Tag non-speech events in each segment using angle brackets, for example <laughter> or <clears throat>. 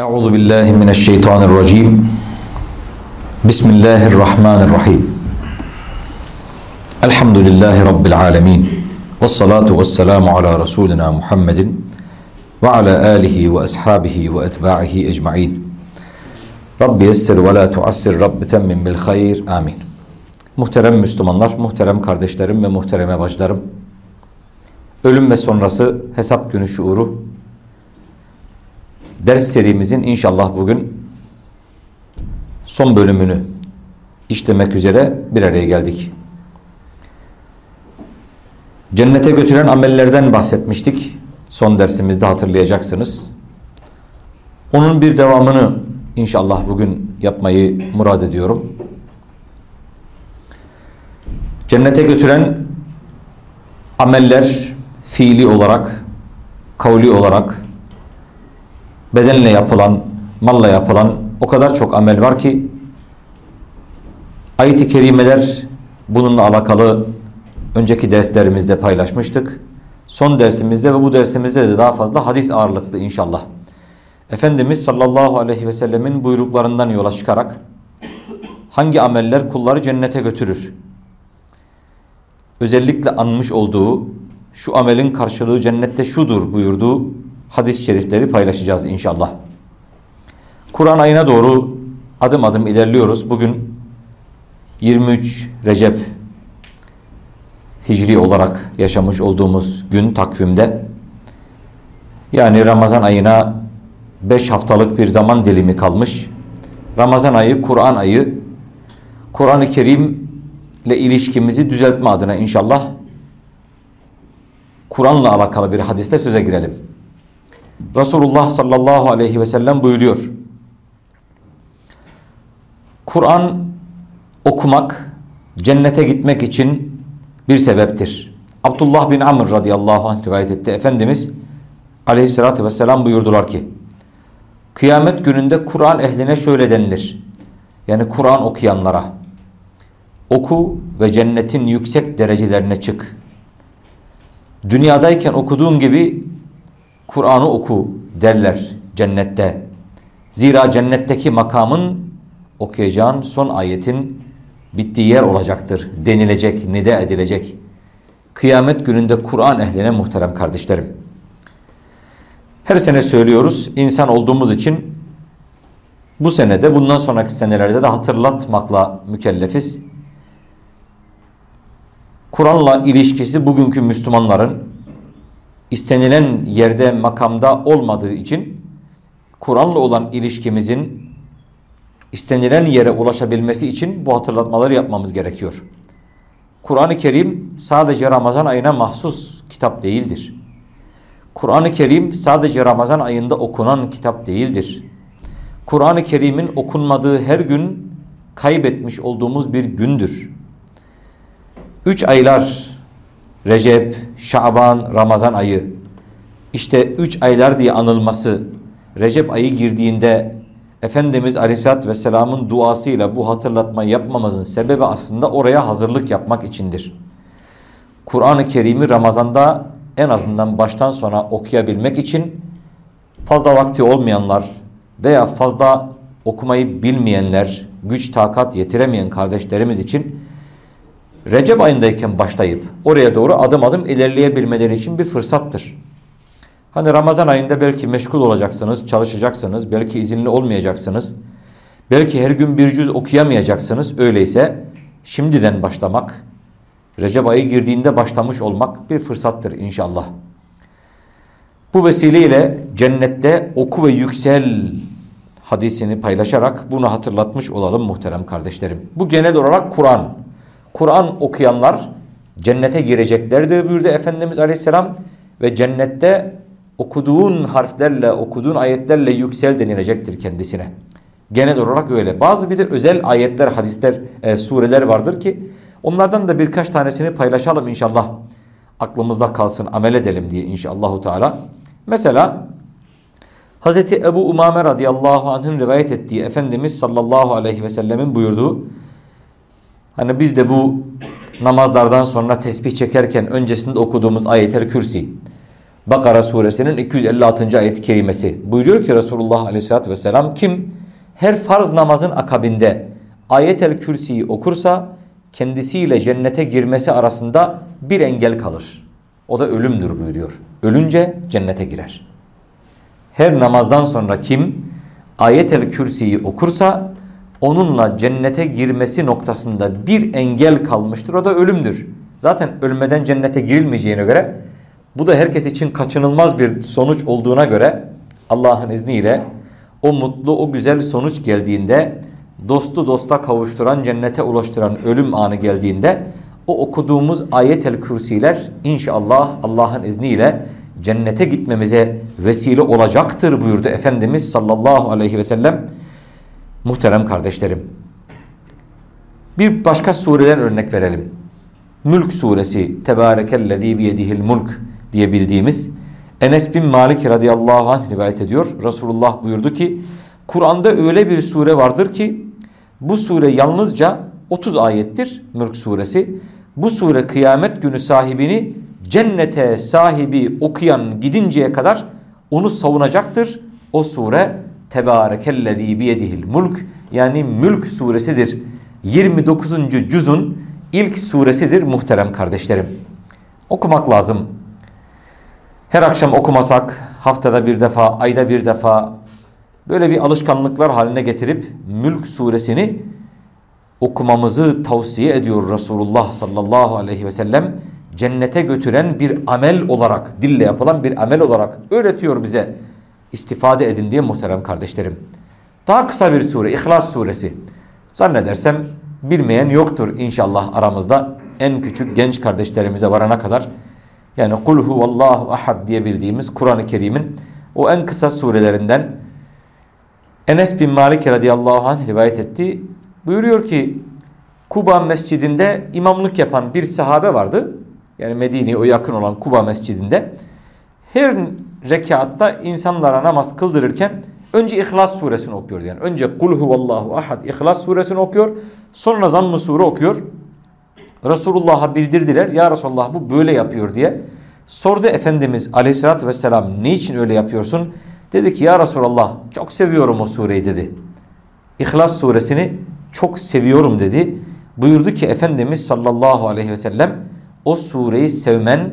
Euzu billahi mineşşeytanirracim. Bismillahirrahmanirrahim. Elhamdülillahi rabbil alamin. Ves salatu vesselamu ala rasulina Muhammedin ve ala alihi ve ashabihi ve etba'ihi ecmaîn. Rabbi yessir ve la tuassir Rabbi temmin bil hayr. Amin. Muhterem Müslümanlar, muhterem kardeşlerim ve muhtereme bacılarım. Ölüm ve sonrası hesap günü şuuru ders serimizin inşallah bugün son bölümünü işlemek üzere bir araya geldik. Cennete götüren amellerden bahsetmiştik. Son dersimizde hatırlayacaksınız. Onun bir devamını inşallah bugün yapmayı murad ediyorum. Cennete götüren ameller fiili olarak, kavli olarak, bedenle yapılan, malla yapılan o kadar çok amel var ki ayet-i kerimeler bununla alakalı önceki derslerimizde paylaşmıştık. Son dersimizde ve bu dersimizde de daha fazla hadis ağırlıklı inşallah. Efendimiz sallallahu aleyhi ve sellemin buyruklarından yola çıkarak hangi ameller kulları cennete götürür? Özellikle anmış olduğu şu amelin karşılığı cennette şudur buyurduğu hadis-i şerifleri paylaşacağız inşallah. Kur'an ayına doğru adım adım ilerliyoruz. Bugün 23 Recep Hicri olarak yaşamış olduğumuz gün takvimde yani Ramazan ayına 5 haftalık bir zaman dilimi kalmış. Ramazan ayı Kur'an ayı Kur'an-ı Kerim ile ilişkimizi düzeltme adına inşallah Kur'an'la alakalı bir hadiste söze girelim. Resulullah sallallahu aleyhi ve sellem buyuruyor. Kur'an okumak cennete gitmek için bir sebeptir. Abdullah bin Amr radıyallahu anh rivayet etti. Efendimiz aleyhissalatü vesselam buyurdular ki Kıyamet gününde Kur'an ehline şöyle denilir. Yani Kur'an okuyanlara oku ve cennetin yüksek derecelerine çık. Dünyadayken okuduğun gibi Kur'an'ı oku derler cennette. Zira cennetteki makamın okuyacağın son ayetin bittiği yer olacaktır denilecek, nide edilecek. Kıyamet gününde Kur'an ehline muhterem kardeşlerim. Her sene söylüyoruz insan olduğumuz için bu senede bundan sonraki senelerde de hatırlatmakla mükellefiz. Kur'an'la ilişkisi bugünkü Müslümanların istenilen yerde makamda olmadığı için Kur'an'la olan ilişkimizin istenilen yere ulaşabilmesi için bu hatırlatmaları yapmamız gerekiyor. Kur'an-ı Kerim sadece Ramazan ayına mahsus kitap değildir. Kur'an-ı Kerim sadece Ramazan ayında okunan kitap değildir. Kur'an-ı Kerim'in okunmadığı her gün kaybetmiş olduğumuz bir gündür. Üç aylar Recep, Şaban, Ramazan ayı işte üç aylar diye anılması Recep ayı girdiğinde Efendimiz Aleyhisselatü Vesselam'ın duasıyla bu hatırlatmayı yapmamızın sebebi aslında oraya hazırlık yapmak içindir. Kur'an-ı Kerim'i Ramazan'da en azından baştan sona okuyabilmek için fazla vakti olmayanlar veya fazla okumayı bilmeyenler, güç takat yetiremeyen kardeşlerimiz için Recep ayındayken başlayıp oraya doğru adım adım ilerleyebilmeleri için bir fırsattır. Hani Ramazan ayında belki meşgul olacaksınız, çalışacaksınız, belki izinli olmayacaksınız. Belki her gün bir cüz okuyamayacaksınız. Öyleyse şimdiden başlamak, Recep ayı girdiğinde başlamış olmak bir fırsattır inşallah. Bu vesileyle cennette oku ve yüksel hadisini paylaşarak bunu hatırlatmış olalım muhterem kardeşlerim. Bu genel olarak Kur'an. Kur'an okuyanlar cennete gireceklerdir buyurdu Efendimiz Aleyhisselam ve cennette okuduğun harflerle, okuduğun ayetlerle yüksel denilecektir kendisine. Genel olarak öyle. Bazı bir de özel ayetler, hadisler, e, sureler vardır ki onlardan da birkaç tanesini paylaşalım inşallah. Aklımızda kalsın, amel edelim diye inşallahu teala. Mesela Hazreti Ebu Umame radıyallahu anh'ın rivayet ettiği Efendimiz sallallahu aleyhi ve sellemin buyurduğu Hani biz de bu namazlardan sonra tesbih çekerken öncesinde okuduğumuz ayetel kürsi Bakara suresinin 256. ayet-i kerimesi. Buyuruyor ki Resulullah aleyhissalatü vesselam kim her farz namazın akabinde ayet-el kürsiyi okursa kendisiyle cennete girmesi arasında bir engel kalır. O da ölümdür buyuruyor. Ölünce cennete girer. Her namazdan sonra kim ayet-el kürsiyi okursa onunla cennete girmesi noktasında bir engel kalmıştır. O da ölümdür. Zaten ölmeden cennete girilmeyeceğine göre bu da herkes için kaçınılmaz bir sonuç olduğuna göre Allah'ın izniyle o mutlu, o güzel sonuç geldiğinde dostu dosta kavuşturan, cennete ulaştıran ölüm anı geldiğinde o okuduğumuz ayet-el kürsiler inşallah Allah'ın izniyle cennete gitmemize vesile olacaktır buyurdu Efendimiz sallallahu aleyhi ve sellem. Muhterem kardeşlerim. Bir başka sureden örnek verelim. Mülk suresi Tebarekellezî biyedihil mulk diye bildiğimiz Enes bin Malik radıyallahu anh rivayet ediyor. Resulullah buyurdu ki Kur'an'da öyle bir sure vardır ki bu sure yalnızca 30 ayettir Mülk suresi. Bu sure kıyamet günü sahibini cennete sahibi okuyan gidinceye kadar onu savunacaktır. O sure Tebarekellezî biyedihil mulk yani Mülk suresidir. 29. cüzün ilk suresidir muhterem kardeşlerim. Okumak lazım. Her akşam okumasak haftada bir defa, ayda bir defa böyle bir alışkanlıklar haline getirip Mülk suresini okumamızı tavsiye ediyor Resulullah sallallahu aleyhi ve sellem. Cennete götüren bir amel olarak, dille yapılan bir amel olarak öğretiyor bize. İstifade edin diye muhterem kardeşlerim. Daha kısa bir sure, İhlas suresi. Zannedersem bilmeyen yoktur inşallah aramızda. En küçük genç kardeşlerimize varana kadar. Yani kul huvallahu ahad diye bildiğimiz Kur'an-ı Kerim'in o en kısa surelerinden Enes bin Malik radıyallahu anh rivayet etti. Buyuruyor ki Kuba mescidinde imamlık yapan bir sahabe vardı. Yani Medine'ye o yakın olan Kuba mescidinde. Her rekatta insanlara namaz kıldırırken önce İhlas suresini okuyor. Yani önce Kul huvallahu ahad İhlas suresini okuyor. Sonra zamm sure okuyor. Resulullah'a bildirdiler. Ya Resulullah bu böyle yapıyor diye. Sordu Efendimiz aleyhissalatü vesselam ne için öyle yapıyorsun? Dedi ki ya Resulallah çok seviyorum o sureyi dedi. İhlas suresini çok seviyorum dedi. Buyurdu ki Efendimiz sallallahu aleyhi ve sellem o sureyi sevmen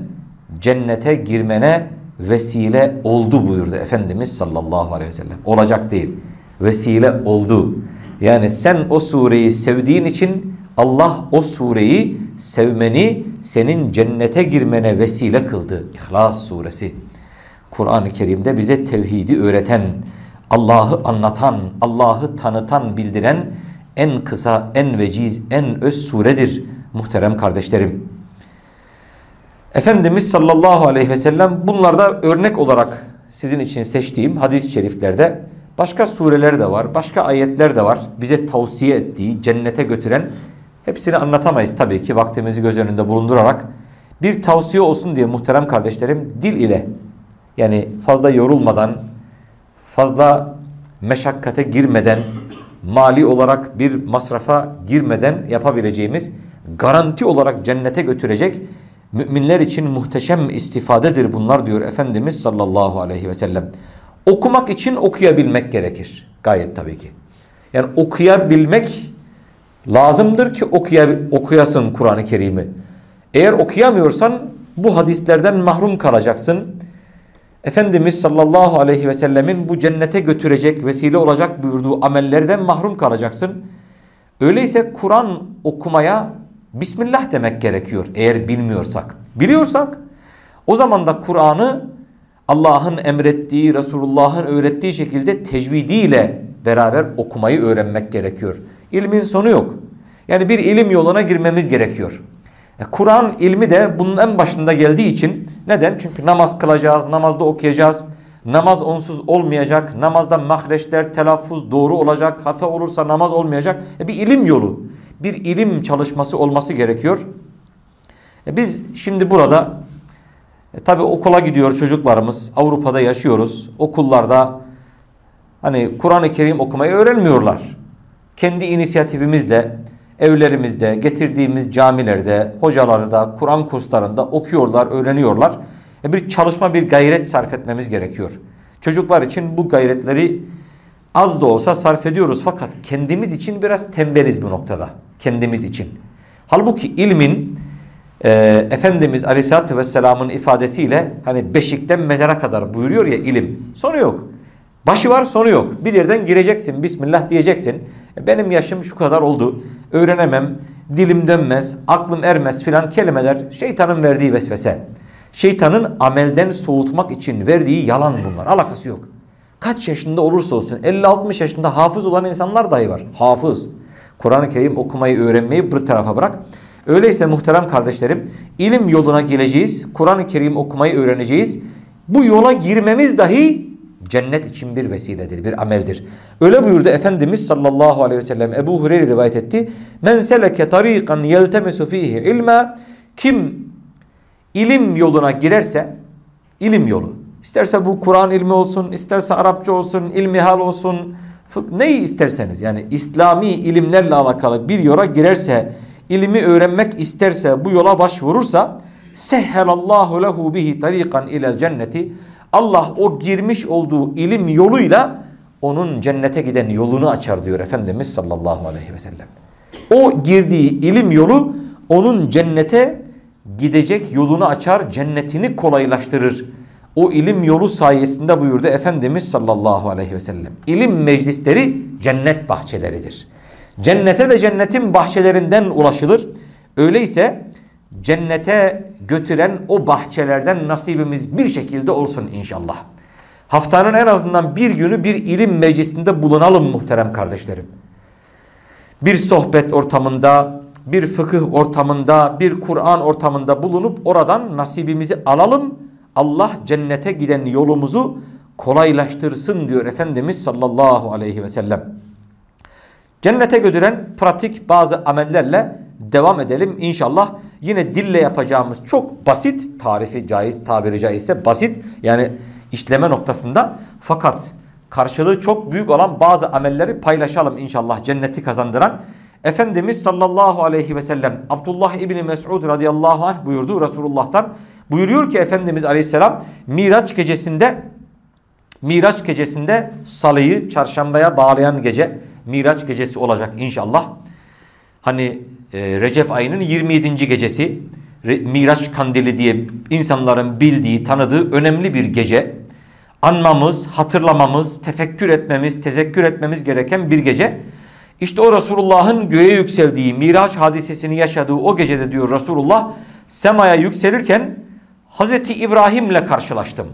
cennete girmene vesile oldu buyurdu Efendimiz sallallahu aleyhi ve sellem. Olacak değil. Vesile oldu. Yani sen o sureyi sevdiğin için Allah o sureyi sevmeni senin cennete girmene vesile kıldı. İhlas suresi. Kur'an-ı Kerim'de bize tevhidi öğreten, Allah'ı anlatan, Allah'ı tanıtan, bildiren en kısa, en veciz, en öz suredir muhterem kardeşlerim. Efendimiz sallallahu aleyhi ve sellem bunlarda örnek olarak sizin için seçtiğim hadis-i şeriflerde başka sureler de var, başka ayetler de var. Bize tavsiye ettiği, cennete götüren hepsini anlatamayız tabii ki vaktimizi göz önünde bulundurarak. Bir tavsiye olsun diye muhterem kardeşlerim dil ile yani fazla yorulmadan, fazla meşakkate girmeden, mali olarak bir masrafa girmeden yapabileceğimiz garanti olarak cennete götürecek müminler için muhteşem istifadedir bunlar diyor Efendimiz sallallahu aleyhi ve sellem. Okumak için okuyabilmek gerekir. Gayet tabii ki. Yani okuyabilmek lazımdır ki okuya, okuyasın Kur'an-ı Kerim'i. Eğer okuyamıyorsan bu hadislerden mahrum kalacaksın. Efendimiz sallallahu aleyhi ve sellemin bu cennete götürecek vesile olacak buyurduğu amellerden mahrum kalacaksın. Öyleyse Kur'an okumaya Bismillah demek gerekiyor eğer bilmiyorsak. Biliyorsak o zaman da Kur'an'ı Allah'ın emrettiği, Resulullah'ın öğrettiği şekilde tecvidiyle beraber okumayı öğrenmek gerekiyor. İlmin sonu yok. Yani bir ilim yoluna girmemiz gerekiyor. E, Kur'an ilmi de bunun en başında geldiği için neden? Çünkü namaz kılacağız, namazda okuyacağız. Namaz onsuz olmayacak. Namazda mahreçler, telaffuz doğru olacak. Hata olursa namaz olmayacak. E, bir ilim yolu. Bir ilim çalışması olması gerekiyor. E, biz şimdi burada e, tabi okula gidiyor çocuklarımız. Avrupa'da yaşıyoruz. Okullarda hani Kur'an-ı Kerim okumayı öğrenmiyorlar. Kendi inisiyatifimizle evlerimizde, getirdiğimiz camilerde, hocalarda, Kur'an kurslarında okuyorlar, öğreniyorlar. E bir çalışma, bir gayret sarf etmemiz gerekiyor. Çocuklar için bu gayretleri az da olsa sarf ediyoruz fakat kendimiz için biraz tembeliz bu noktada. Kendimiz için. Halbuki ilmin e, Efendimiz Aleyhisselatü Vesselam'ın ifadesiyle hani beşikten mezara kadar buyuruyor ya ilim. Sonu yok. Başı var sonu yok. Bir yerden gireceksin. Bismillah diyeceksin. E, benim yaşım şu kadar oldu. Öğrenemem. Dilim dönmez. Aklım ermez filan kelimeler şeytanın verdiği vesvese. Şeytanın amelden soğutmak için verdiği yalan bunlar. Alakası yok. Kaç yaşında olursa olsun 50-60 yaşında hafız olan insanlar dahi var. Hafız. Kur'an-ı Kerim okumayı öğrenmeyi bir tarafa bırak. Öyleyse muhterem kardeşlerim ilim yoluna geleceğiz. Kur'an-ı Kerim okumayı öğreneceğiz. Bu yola girmemiz dahi cennet için bir vesiledir, bir ameldir. Öyle buyurdu Efendimiz sallallahu aleyhi ve sellem Ebu Hureyre rivayet etti. Men seleke tariqan yeltemisu fihi ilma kim ilim yoluna girerse ilim yolu. İsterse bu Kur'an ilmi olsun, isterse Arapça olsun, ilmihal olsun, neyi isterseniz yani İslami ilimlerle alakalı bir yola girerse, ilmi öğrenmek isterse, bu yola başvurursa sehhelallahu lehu bihi tariqan ilel cenneti Allah o girmiş olduğu ilim yoluyla onun cennete giden yolunu açar diyor Efendimiz sallallahu aleyhi ve sellem. O girdiği ilim yolu onun cennete gidecek yolunu açar, cennetini kolaylaştırır. O ilim yolu sayesinde buyurdu Efendimiz sallallahu aleyhi ve sellem. İlim meclisleri cennet bahçeleridir. Cennete de cennetin bahçelerinden ulaşılır. Öyleyse cennete götüren o bahçelerden nasibimiz bir şekilde olsun inşallah. Haftanın en azından bir günü bir ilim meclisinde bulunalım muhterem kardeşlerim. Bir sohbet ortamında, bir fıkıh ortamında, bir Kur'an ortamında bulunup oradan nasibimizi alalım. Allah cennete giden yolumuzu kolaylaştırsın diyor Efendimiz sallallahu aleyhi ve sellem. Cennete götüren pratik bazı amellerle devam edelim inşallah. Yine dille yapacağımız çok basit tarifi caiz tabiri caizse basit yani işleme noktasında fakat karşılığı çok büyük olan bazı amelleri paylaşalım inşallah cenneti kazandıran. Efendimiz sallallahu aleyhi ve sellem Abdullah İbni Mes'ud radıyallahu anh buyurdu Resulullah'tan. Buyuruyor ki Efendimiz aleyhisselam Miraç gecesinde Miraç gecesinde salıyı çarşambaya bağlayan gece Miraç gecesi olacak inşallah. Hani e, Recep ayının 27. gecesi Miraç kandili diye insanların bildiği, tanıdığı önemli bir gece. Anmamız, hatırlamamız, tefekkür etmemiz, tezekkür etmemiz gereken bir gece. İşte o Resulullah'ın göğe yükseldiği, Miraç hadisesini yaşadığı o gecede diyor Resulullah, semaya yükselirken Hazreti İbrahim'le karşılaştım.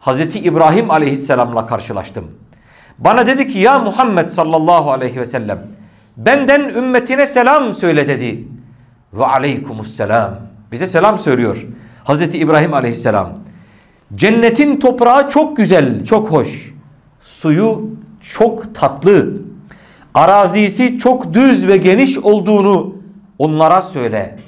Hazreti İbrahim aleyhisselamla karşılaştım. Bana dedi ki ya Muhammed sallallahu aleyhi ve sellem benden ümmetine selam söyle dedi. Ve aleykumusselam. Bize selam söylüyor. Hazreti İbrahim aleyhisselam. Cennetin toprağı çok güzel, çok hoş. Suyu çok tatlı. Arazisi çok düz ve geniş olduğunu onlara söyle.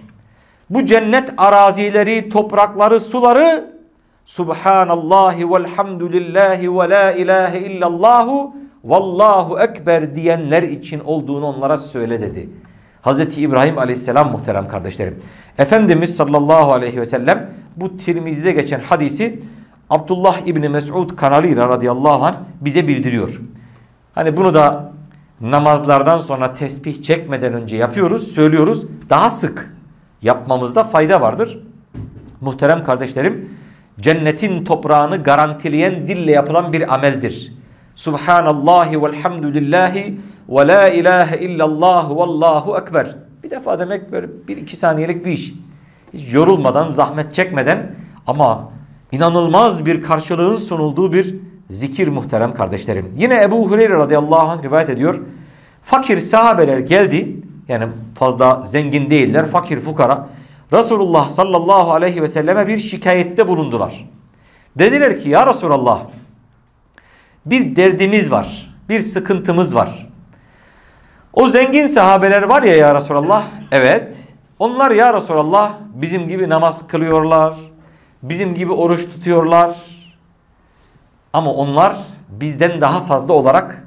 Bu cennet arazileri, toprakları, suları Subhanallahi velhamdülillahi ve la ilahe illallahu vallahu ekber diyenler için olduğunu onlara söyle dedi. Hazreti İbrahim aleyhisselam muhterem kardeşlerim. Efendimiz sallallahu aleyhi ve sellem bu Tirmizi'de geçen hadisi Abdullah İbni Mes'ud kanalıyla radıyallahu anh bize bildiriyor. Hani bunu da namazlardan sonra tesbih çekmeden önce yapıyoruz, söylüyoruz. Daha sık yapmamızda fayda vardır. Muhterem kardeşlerim, cennetin toprağını garantileyen dille yapılan bir ameldir. Subhanallahi velhamdülillahi ve la ilahe illallah vallahu ekber. Bir defa demek böyle bir iki saniyelik bir iş. Hiç yorulmadan, zahmet çekmeden ama inanılmaz bir karşılığın sunulduğu bir zikir muhterem kardeşlerim. Yine Ebu Hureyre radıyallahu anh rivayet ediyor. Fakir sahabeler geldi. Yani fazla zengin değiller. Fakir fukara. Resulullah sallallahu aleyhi ve selleme bir şikayette bulundular. Dediler ki ya Resulallah bir derdimiz var. Bir sıkıntımız var. O zengin sahabeler var ya ya Resulallah. Evet. Onlar ya Resulallah bizim gibi namaz kılıyorlar. Bizim gibi oruç tutuyorlar. Ama onlar bizden daha fazla olarak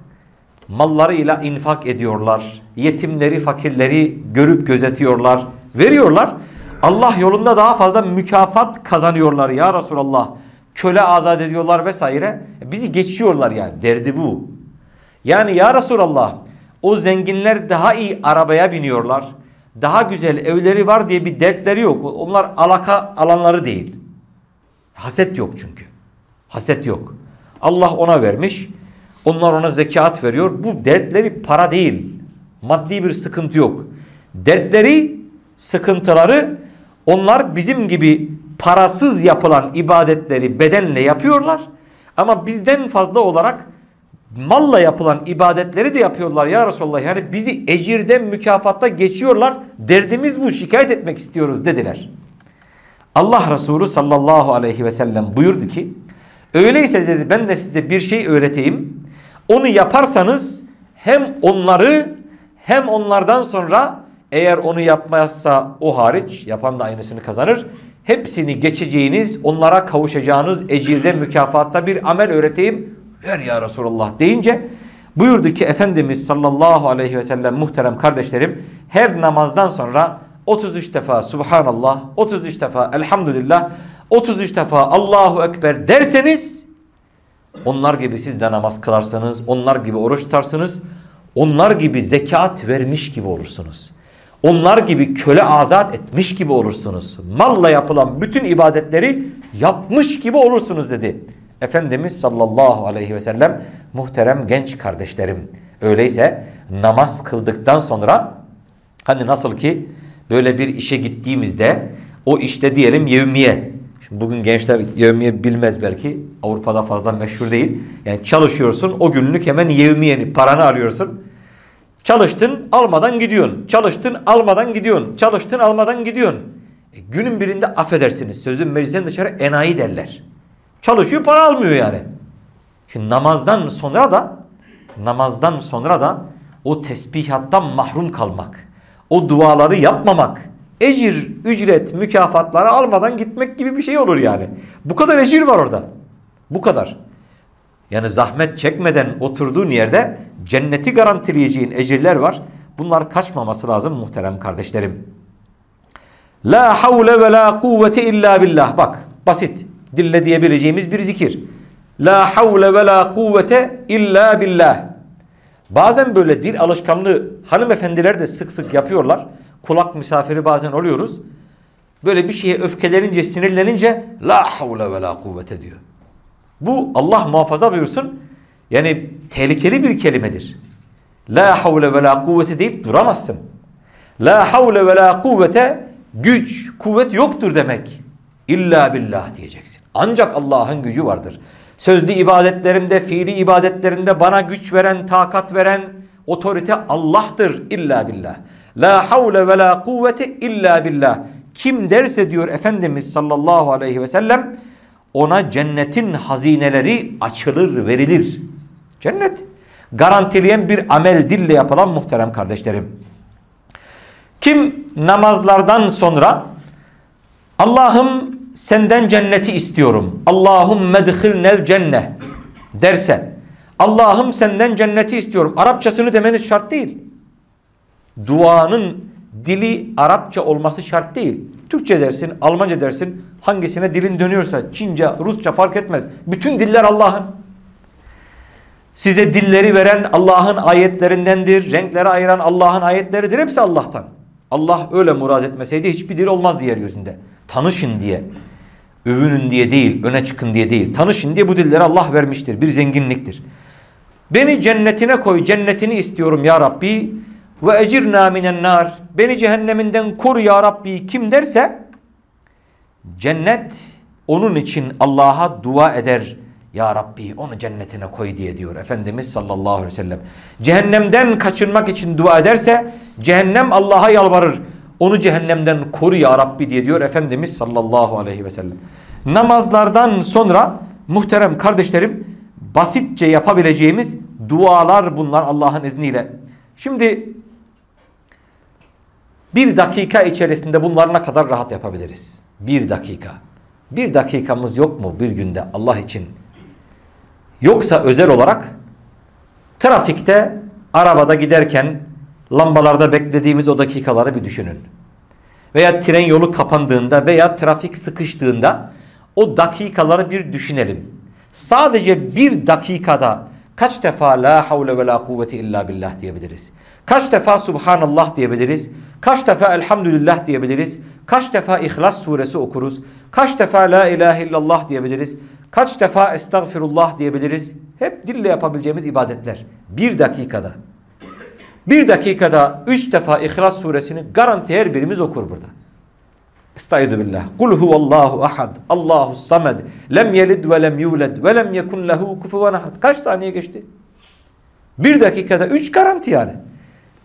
mallarıyla infak ediyorlar. Yetimleri, fakirleri görüp gözetiyorlar, veriyorlar. Allah yolunda daha fazla mükafat kazanıyorlar ya Resulallah. Köle azat ediyorlar vesaire. Bizi geçiyorlar yani. Derdi bu. Yani ya Resulallah o zenginler daha iyi arabaya biniyorlar. Daha güzel evleri var diye bir dertleri yok. Onlar alaka alanları değil. Haset yok çünkü. Haset yok. Allah ona vermiş. Onlar ona zekat veriyor. Bu dertleri para değil. Maddi bir sıkıntı yok. Dertleri, sıkıntıları onlar bizim gibi parasız yapılan ibadetleri bedenle yapıyorlar. Ama bizden fazla olarak malla yapılan ibadetleri de yapıyorlar ya Resulallah. Yani bizi ecirde mükafatta geçiyorlar. Derdimiz bu şikayet etmek istiyoruz dediler. Allah Resulü sallallahu aleyhi ve sellem buyurdu ki öyleyse dedi ben de size bir şey öğreteyim. Onu yaparsanız hem onları hem onlardan sonra eğer onu yapmazsa o hariç yapan da aynısını kazanır. Hepsini geçeceğiniz onlara kavuşacağınız ecirde mükafatta bir amel öğreteyim. Ver ya Resulullah deyince buyurdu ki Efendimiz sallallahu aleyhi ve sellem muhterem kardeşlerim her namazdan sonra 33 defa Subhanallah, 33 defa Elhamdülillah, 33 defa Allahu Ekber derseniz onlar gibi siz de namaz kılarsanız, onlar gibi oruç tutarsınız, onlar gibi zekat vermiş gibi olursunuz. Onlar gibi köle azat etmiş gibi olursunuz. Malla yapılan bütün ibadetleri yapmış gibi olursunuz dedi. Efendimiz sallallahu aleyhi ve sellem muhterem genç kardeşlerim. Öyleyse namaz kıldıktan sonra hani nasıl ki böyle bir işe gittiğimizde o işte diyelim yevmiye. Şimdi bugün gençler yevmiye bilmez belki. Avrupa'da fazla meşhur değil. Yani çalışıyorsun o günlük hemen yevmiyeni paranı arıyorsun. Çalıştın almadan gidiyorsun. Çalıştın almadan gidiyorsun. Çalıştın almadan gidiyorsun. E, günün birinde affedersiniz sözün meclisten dışarı enayi derler. Çalışıyor para almıyor yani. Şimdi namazdan sonra da namazdan sonra da o tesbihattan mahrum kalmak. O duaları yapmamak. Ecir, ücret, mükafatları almadan gitmek gibi bir şey olur yani. Bu kadar ecir var orada. Bu kadar. Yani zahmet çekmeden oturduğun yerde cenneti garantileyeceğin ecirler var. Bunlar kaçmaması lazım muhterem kardeşlerim. La havle ve la kuvvete illa billah. Bak basit. Dille diyebileceğimiz bir zikir. La havle ve la kuvvete illa billah. Bazen böyle dil alışkanlığı hanımefendiler de sık sık yapıyorlar. Kulak misafiri bazen oluyoruz. Böyle bir şeye öfkelenince, sinirlenince la havle ve la kuvvete diyor. Bu Allah muhafaza buyursun. Yani tehlikeli bir kelimedir. La havle ve la kuvvete deyip duramazsın. La havle ve la kuvvete güç, kuvvet yoktur demek. İlla billah diyeceksin. Ancak Allah'ın gücü vardır. Sözlü ibadetlerimde, fiili ibadetlerimde bana güç veren, takat veren otorite Allah'tır. İlla billah. La havle ve la kuvvete illa billah. Kim derse diyor Efendimiz sallallahu aleyhi ve sellem ona cennetin hazineleri açılır, verilir. Cennet garantileyen bir amel dille yapılan muhterem kardeşlerim. Kim namazlardan sonra Allah'ım senden cenneti istiyorum. Allahum medhilnel cenne derse Allah'ım senden cenneti istiyorum. Arapçasını demeniz şart değil. Duanın dili Arapça olması şart değil. Türkçe dersin, Almanca dersin, hangisine dilin dönüyorsa, Çince, Rusça fark etmez. Bütün diller Allah'ın. Size dilleri veren Allah'ın ayetlerindendir. Renkleri ayıran Allah'ın ayetleridir. Hepsi Allah'tan. Allah öyle murad etmeseydi hiçbir dil olmaz yeryüzünde. Tanışın diye. Övünün diye değil, öne çıkın diye değil. Tanışın diye bu dilleri Allah vermiştir. Bir zenginliktir. Beni cennetine koy, cennetini istiyorum ya Rabbi. Ve ecirna minen nar. Beni cehenneminden koru ya Rabbi kim derse cennet onun için Allah'a dua eder. Ya Rabbi onu cennetine koy diye diyor Efendimiz sallallahu aleyhi ve sellem. Cehennemden kaçınmak için dua ederse cehennem Allah'a yalvarır. Onu cehennemden koru ya Rabbi diye diyor Efendimiz sallallahu aleyhi ve sellem. Namazlardan sonra muhterem kardeşlerim basitçe yapabileceğimiz dualar bunlar Allah'ın izniyle. Şimdi bir dakika içerisinde bunları ne kadar rahat yapabiliriz? Bir dakika. Bir dakikamız yok mu bir günde Allah için? Yoksa özel olarak trafikte arabada giderken lambalarda beklediğimiz o dakikaları bir düşünün. veya tren yolu kapandığında veya trafik sıkıştığında o dakikaları bir düşünelim. Sadece bir dakikada kaç defa la havle ve la kuvvete illa billah diyebiliriz? Kaç defa subhanallah diyebiliriz? Kaç defa elhamdülillah diyebiliriz? Kaç defa İhlas suresi okuruz? Kaç defa la ilahe illallah diyebiliriz? Kaç defa estağfirullah diyebiliriz? Hep dille yapabileceğimiz ibadetler. Bir dakikada. Bir dakikada üç defa İhlas suresini garanti her birimiz okur burada. Estaizu billah. Kul huvallahu ahad. Allahu samed. Lem yelid ve lem yulad ve lem yekun lehu kufuven ahad. Kaç saniye geçti? Bir dakikada üç garanti yani.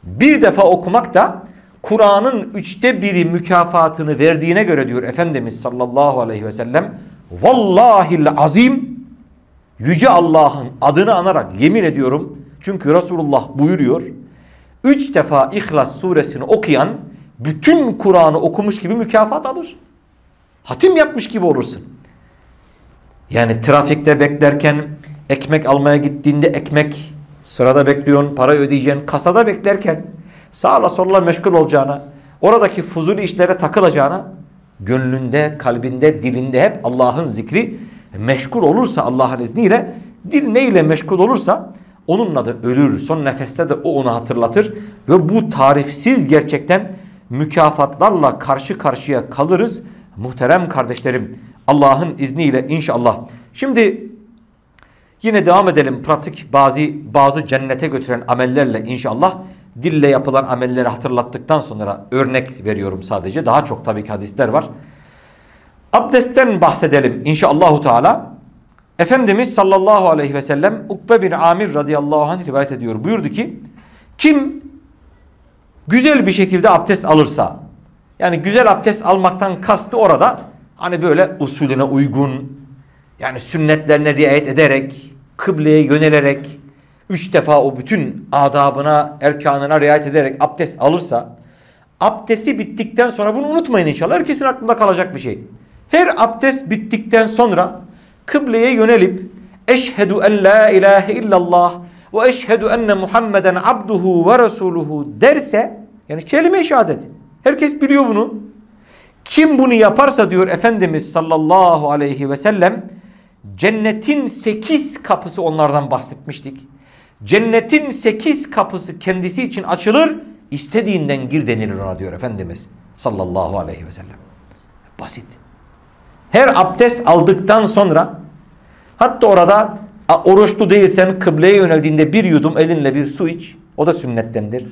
Bir defa okumak da Kur'an'ın üçte biri mükafatını verdiğine göre diyor Efendimiz sallallahu aleyhi ve sellem Vallahil azim Yüce Allah'ın adını anarak yemin ediyorum. Çünkü Resulullah buyuruyor. Üç defa İhlas suresini okuyan bütün Kur'an'ı okumuş gibi mükafat alır. Hatim yapmış gibi olursun. Yani trafikte beklerken ekmek almaya gittiğinde ekmek sırada bekliyorsun, para ödeyeceksin. Kasada beklerken sağla solla meşgul olacağına, oradaki fuzuli işlere takılacağına gönlünde, kalbinde, dilinde hep Allah'ın zikri meşgul olursa Allah'ın izniyle dil neyle meşgul olursa onunla da ölür. Son nefeste de o onu hatırlatır ve bu tarifsiz gerçekten mükafatlarla karşı karşıya kalırız. Muhterem kardeşlerim Allah'ın izniyle inşallah. Şimdi yine devam edelim pratik bazı bazı cennete götüren amellerle inşallah. Dille yapılan amelleri hatırlattıktan sonra örnek veriyorum sadece. Daha çok tabii ki hadisler var. Abdestten bahsedelim inşallahü teala. Efendimiz sallallahu aleyhi ve sellem Ukbe bin Amir radıyallahu anh rivayet ediyor. Buyurdu ki kim güzel bir şekilde abdest alırsa yani güzel abdest almaktan kastı orada hani böyle usulüne uygun yani sünnetlerine riayet ederek kıbleye yönelerek üç defa o bütün adabına erkanına riayet ederek abdest alırsa abdesti bittikten sonra bunu unutmayın inşallah herkesin aklında kalacak bir şey. Her abdest bittikten sonra kıbleye yönelip eşhedü en la ilahe illallah ve eşhedü enne Muhammeden abduhu ve resuluhu derse yani kelime-i şehadet. Herkes biliyor bunu. Kim bunu yaparsa diyor Efendimiz sallallahu aleyhi ve sellem cennetin sekiz kapısı onlardan bahsetmiştik. Cennetin sekiz kapısı kendisi için açılır. istediğinden gir denilir ona diyor Efendimiz sallallahu aleyhi ve sellem. Basit. Her abdest aldıktan sonra hatta orada oruçlu değilsen kıbleye yöneldiğinde bir yudum elinle bir su iç. O da sünnettendir.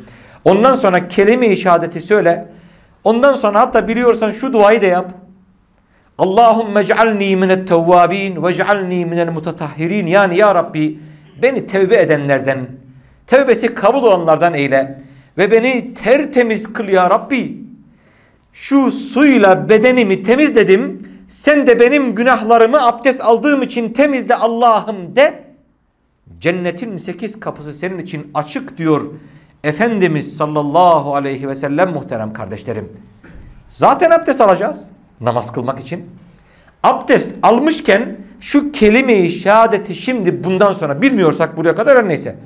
Ondan sonra kelime-i şehadeti söyle. Ondan sonra hatta biliyorsan şu duayı da yap. Allahümme cealni minet tevvabin ve cealni minel mutatahhirin. Yani ya Rabbi beni tevbe edenlerden, tevbesi kabul olanlardan eyle. Ve beni tertemiz kıl ya Rabbi. Şu suyla bedenimi temizledim. Sen de benim günahlarımı abdest aldığım için temizle Allah'ım de. Cennetin sekiz kapısı senin için açık diyor Efendimiz sallallahu aleyhi ve sellem muhterem kardeşlerim. Zaten abdest alacağız namaz kılmak için. Abdest almışken şu kelime-i şehadeti şimdi bundan sonra bilmiyorsak buraya kadar her neyse.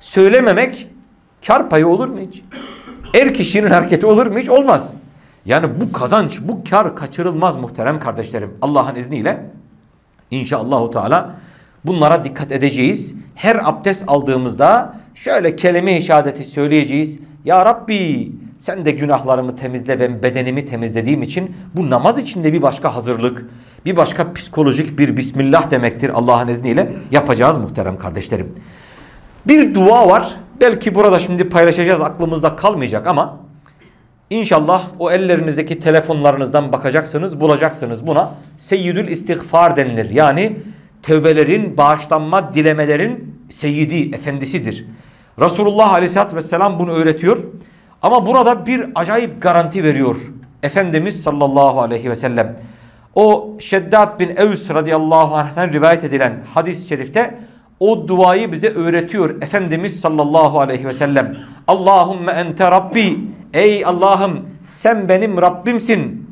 Söylememek kar payı olur mu hiç? Er kişinin hareketi olur mu hiç? Olmaz. Yani bu kazanç, bu kar kaçırılmaz muhterem kardeşlerim. Allah'ın izniyle inşallahu teala bunlara dikkat edeceğiz. Her abdest aldığımızda şöyle kelime-i şehadeti söyleyeceğiz. Ya Rabbi sen de günahlarımı temizle ben bedenimi temizlediğim için bu namaz içinde bir başka hazırlık, bir başka psikolojik bir Bismillah demektir Allah'ın izniyle yapacağız muhterem kardeşlerim. Bir dua var. Belki burada şimdi paylaşacağız aklımızda kalmayacak ama inşallah o ellerinizdeki telefonlarınızdan bakacaksınız bulacaksınız buna. Seyyidül istiğfar denilir. Yani tevbelerin, bağışlanma, dilemelerin seyyidi, efendisidir. Resulullah aleyhissalatü vesselam bunu öğretiyor. Ama burada bir acayip garanti veriyor. Efendimiz sallallahu aleyhi ve sellem. O Şeddat bin Evs radıyallahu anh'tan rivayet edilen hadis-i şerifte o duayı bize öğretiyor. Efendimiz sallallahu aleyhi ve sellem. Allahümme ente Rabbi. Ey Allah'ım sen benim Rabbimsin.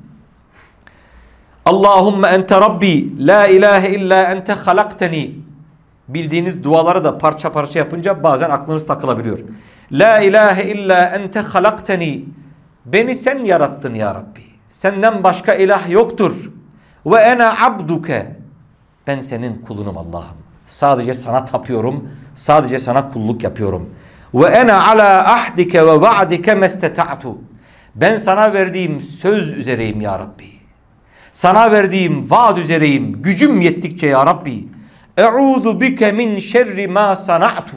Allahümme ente Rabbi. La ilahe illa ente halakteni. Bildiğiniz duaları da parça parça yapınca bazen aklınız takılabiliyor. La ilahe illa ente halakteni. Beni sen yarattın ya Rabbi. Senden başka ilah yoktur. Ve ene abduke. Ben senin kulunum Allah'ım. Sadece sana tapıyorum. Sadece sana kulluk yapıyorum. Ve ene ala ahdike ve va'dike mesteta'tu. Ben sana verdiğim söz üzereyim ya Rabbi. Sana verdiğim vaad üzereyim. Gücüm yettikçe ya Rabbi. E'udu bike min şerri ma sana'tu.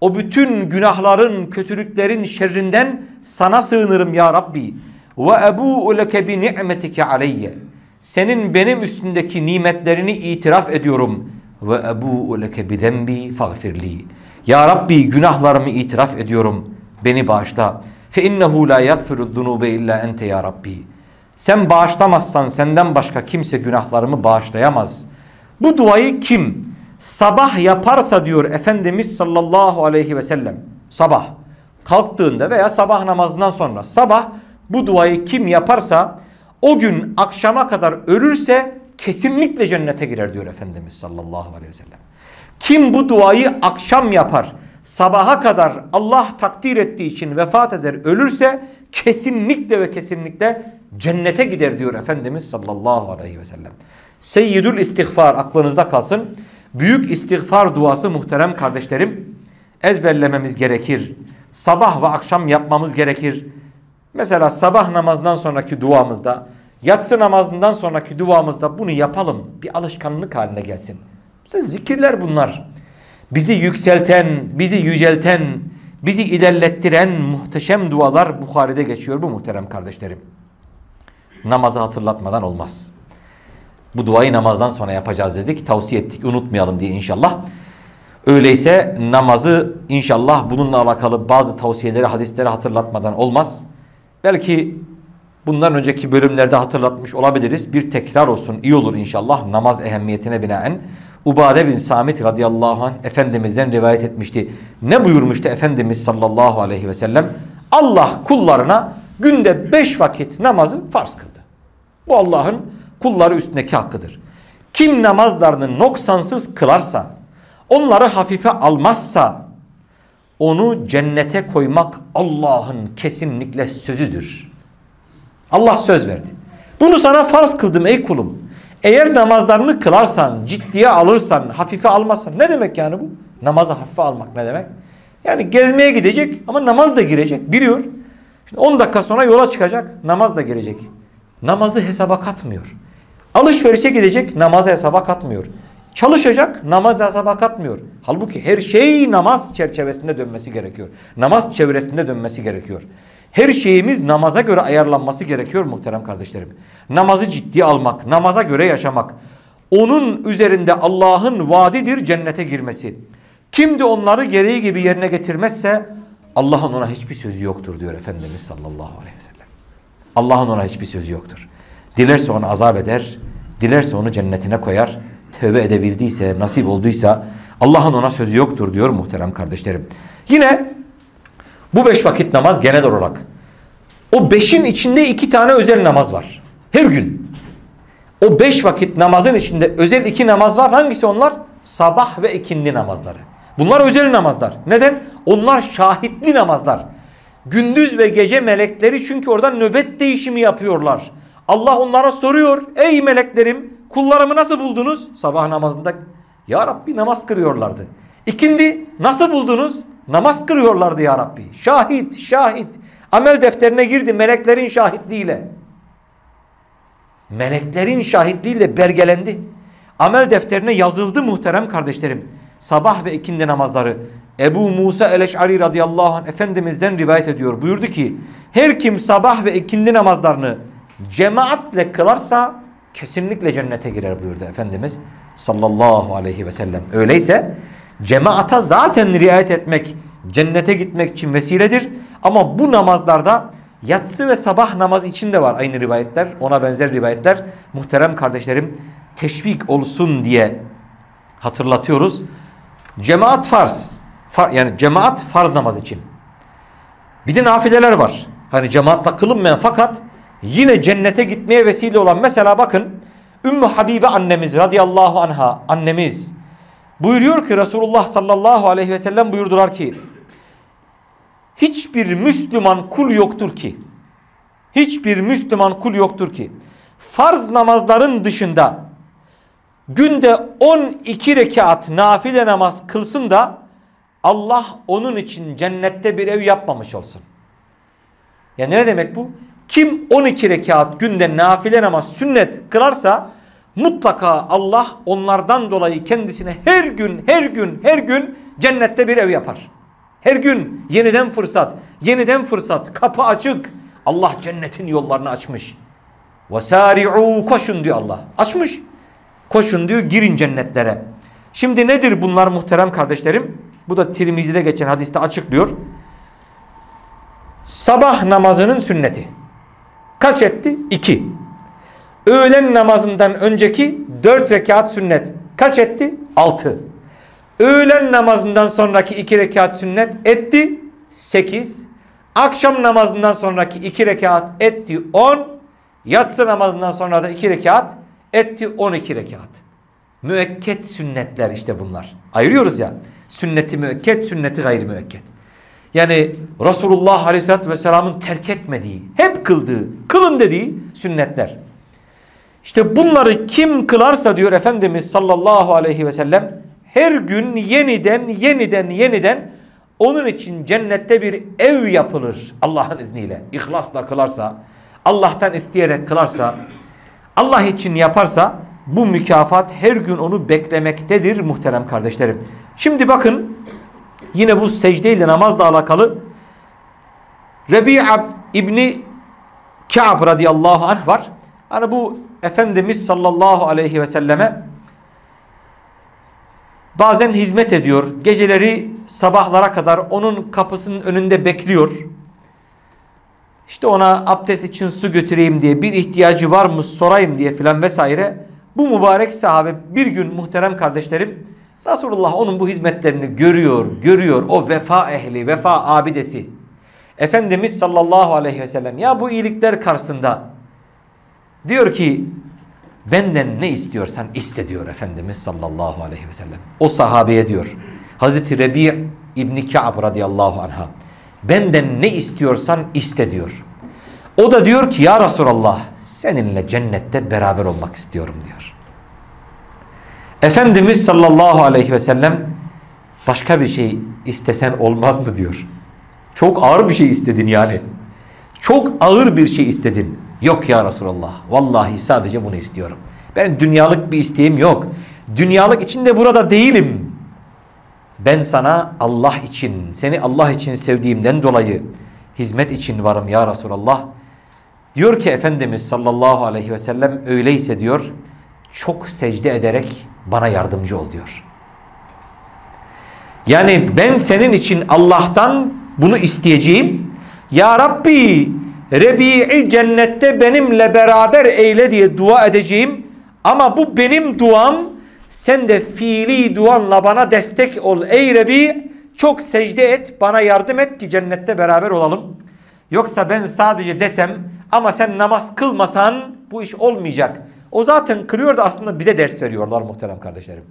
O bütün günahların, kötülüklerin şerrinden sana sığınırım ya Rabbi. Ve ebu'u leke bi ni'metike aleyye. Senin benim üstündeki nimetlerini itiraf ediyorum. Ve ebu'u leke bi zenbi fagfirli. Ya Rabbi günahlarımı itiraf ediyorum. Beni bağışla. Fe innehu la yaghfiru zunube illa ente ya Rabbi. Sen bağışlamazsan senden başka kimse günahlarımı bağışlayamaz. Bu duayı kim sabah yaparsa diyor Efendimiz sallallahu aleyhi ve sellem. Sabah kalktığında veya sabah namazından sonra sabah bu duayı kim yaparsa o gün akşama kadar ölürse kesinlikle cennete girer diyor Efendimiz sallallahu aleyhi ve sellem. Kim bu duayı akşam yapar sabaha kadar Allah takdir ettiği için vefat eder ölürse kesinlikle ve kesinlikle cennete gider diyor Efendimiz sallallahu aleyhi ve sellem. Seyyidül istiğfar aklınızda kalsın. Büyük istiğfar duası muhterem kardeşlerim ezberlememiz gerekir. Sabah ve akşam yapmamız gerekir. Mesela sabah namazından sonraki duamızda, yatsı namazından sonraki duamızda bunu yapalım. Bir alışkanlık haline gelsin. Zikirler bunlar. Bizi yükselten, bizi yücelten, bizi ilerlettiren muhteşem dualar Bukhari'de geçiyor bu muhterem kardeşlerim. Namazı hatırlatmadan olmaz. Bu duayı namazdan sonra yapacağız dedik. Tavsiye ettik unutmayalım diye inşallah. Öyleyse namazı inşallah bununla alakalı bazı tavsiyeleri hadisleri hatırlatmadan olmaz. Belki bundan önceki bölümlerde hatırlatmış olabiliriz. Bir tekrar olsun iyi olur inşallah namaz ehemmiyetine binaen. Ubade bin Samit radıyallahu anh Efendimiz'den rivayet etmişti. Ne buyurmuştu Efendimiz sallallahu aleyhi ve sellem? Allah kullarına günde beş vakit namazı farz kıldı. Bu Allah'ın kulları üstündeki hakkıdır. Kim namazlarını noksansız kılarsa, onları hafife almazsa, onu cennete koymak Allah'ın kesinlikle sözüdür. Allah söz verdi. Bunu sana farz kıldım ey kulum. Eğer namazlarını kılarsan, ciddiye alırsan, hafife almazsan ne demek yani bu? Namazı hafife almak ne demek? Yani gezmeye gidecek ama namaz da girecek. Biliyor. Şimdi 10 dakika sonra yola çıkacak, namaz da girecek. Namazı hesaba katmıyor. Alışverişe gidecek, namazı hesaba katmıyor. Çalışacak, namaz hesaba katmıyor. Halbuki her şey namaz çerçevesinde dönmesi gerekiyor. Namaz çevresinde dönmesi gerekiyor. Her şeyimiz namaza göre ayarlanması gerekiyor muhterem kardeşlerim. Namazı ciddi almak, namaza göre yaşamak. Onun üzerinde Allah'ın vaadidir cennete girmesi. Kim de onları gereği gibi yerine getirmezse Allah'ın ona hiçbir sözü yoktur diyor Efendimiz sallallahu aleyhi ve sellem. Allah'ın ona hiçbir sözü yoktur. Dilerse onu azap eder, dilerse onu cennetine koyar. Tövbe edebildiyse, nasip olduysa Allah'ın ona sözü yoktur diyor muhterem kardeşlerim. Yine bu beş vakit namaz genel olarak. O beşin içinde iki tane özel namaz var. Her gün. O beş vakit namazın içinde özel iki namaz var. Hangisi onlar? Sabah ve ikindi namazları. Bunlar özel namazlar. Neden? Onlar şahitli namazlar. Gündüz ve gece melekleri çünkü orada nöbet değişimi yapıyorlar. Allah onlara soruyor. Ey meleklerim kullarımı nasıl buldunuz? Sabah namazında ya Rabbi namaz kırıyorlardı. İkindi nasıl buldunuz? Namaz kırıyorlardı ya Rabbi. Şahit, şahit. Amel defterine girdi meleklerin şahitliğiyle. Meleklerin şahitliğiyle belgelendi. Amel defterine yazıldı muhterem kardeşlerim. Sabah ve ikindi namazları. Ebu Musa el-Eş'ari radıyallahu anh Efendimiz'den rivayet ediyor. Buyurdu ki her kim sabah ve ikindi namazlarını cemaatle kılarsa kesinlikle cennete girer buyurdu Efendimiz sallallahu aleyhi ve sellem. Öyleyse cemaata zaten riayet etmek cennete gitmek için vesiledir. Ama bu namazlarda yatsı ve sabah namaz için de var aynı rivayetler. Ona benzer rivayetler. Muhterem kardeşlerim teşvik olsun diye hatırlatıyoruz. Cemaat farz. Far, yani cemaat farz namaz için. Bir de nafileler var. Hani cemaatle kılınmayan fakat yine cennete gitmeye vesile olan mesela bakın Ümmü Habibe annemiz radıyallahu anha annemiz buyuruyor ki Resulullah sallallahu aleyhi ve sellem buyurdular ki hiçbir Müslüman kul yoktur ki hiçbir Müslüman kul yoktur ki farz namazların dışında günde 12 rekat nafile namaz kılsın da Allah onun için cennette bir ev yapmamış olsun. Ya ne demek bu? Kim 12 rekat günde nafile namaz sünnet kılarsa mutlaka Allah onlardan dolayı kendisine her gün her gün her gün cennette bir ev yapar. Her gün yeniden fırsat, yeniden fırsat, kapı açık. Allah cennetin yollarını açmış. Vesari'u koşun diyor Allah. Açmış. Koşun diyor girin cennetlere. Şimdi nedir bunlar muhterem kardeşlerim? Bu da Tirmizi'de geçen hadiste açıklıyor. Sabah namazının sünneti. Kaç etti? İki. Öğlen namazından önceki dört rekat sünnet. Kaç etti? Altı. Öğlen namazından sonraki iki rekat sünnet etti. Sekiz. Akşam namazından sonraki iki rekat etti. On. Yatsı namazından sonra da iki rekat etti. On iki rekat. Müekket sünnetler işte bunlar. Ayırıyoruz ya. Sünneti müekket, sünneti gayri müekket. Yani Resulullah Aleyhisselatü Vesselam'ın terk etmediği, hep kıldığı, kılın dediği sünnetler. İşte bunları kim kılarsa diyor Efendimiz sallallahu aleyhi ve sellem her gün yeniden yeniden yeniden onun için cennette bir ev yapılır Allah'ın izniyle. İhlasla kılarsa, Allah'tan isteyerek kılarsa, Allah için yaparsa bu mükafat her gün onu beklemektedir muhterem kardeşlerim. Şimdi bakın yine bu secdeyle namazla alakalı Rebi'a İbni Ka'b radıyallahu anh var. Hani bu Efendimiz sallallahu aleyhi ve selleme bazen hizmet ediyor. Geceleri sabahlara kadar onun kapısının önünde bekliyor. İşte ona abdest için su götüreyim diye bir ihtiyacı var mı sorayım diye filan vesaire. Bu mübarek sahabe bir gün muhterem kardeşlerim Resulullah onun bu hizmetlerini görüyor, görüyor. O vefa ehli, vefa abidesi. Efendimiz sallallahu aleyhi ve sellem ya bu iyilikler karşısında diyor ki benden ne istiyorsan iste diyor Efendimiz sallallahu aleyhi ve sellem. O sahabeye diyor. Hazreti Rebi İbni Ka'b radıyallahu anha benden ne istiyorsan iste diyor. O da diyor ki ya Resulallah seninle cennette beraber olmak istiyorum diyor. Efendimiz sallallahu aleyhi ve sellem başka bir şey istesen olmaz mı diyor. Çok ağır bir şey istedin yani. Çok ağır bir şey istedin. Yok ya Resulallah. Vallahi sadece bunu istiyorum. Ben dünyalık bir isteğim yok. Dünyalık için de burada değilim. Ben sana Allah için, seni Allah için sevdiğimden dolayı hizmet için varım ya Resulallah. Diyor ki Efendimiz sallallahu aleyhi ve sellem öyleyse diyor çok secde ederek bana yardımcı ol diyor. Yani ben senin için Allah'tan bunu isteyeceğim. Ya Rabbi Rebi'i cennette benimle beraber eyle diye dua edeceğim. Ama bu benim duam. Sen de fiili duanla bana destek ol. Ey Rebi çok secde et bana yardım et ki cennette beraber olalım. Yoksa ben sadece desem ama sen namaz kılmasan bu iş olmayacak. O zaten kırıyor da aslında bize ders veriyorlar muhterem kardeşlerim.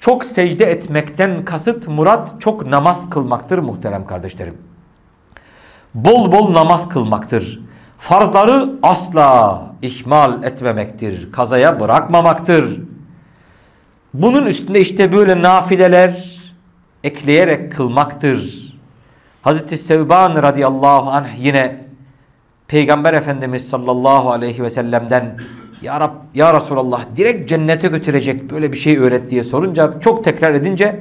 Çok secde etmekten kasıt murat çok namaz kılmaktır muhterem kardeşlerim. Bol bol namaz kılmaktır. Farzları asla ihmal etmemektir. Kazaya bırakmamaktır. Bunun üstünde işte böyle nafileler ekleyerek kılmaktır. Hazreti Sevban radıyallahu anh yine Peygamber Efendimiz sallallahu aleyhi ve sellem'den ya, Rab, ya Resulallah direkt cennete götürecek böyle bir şey öğret diye sorunca çok tekrar edince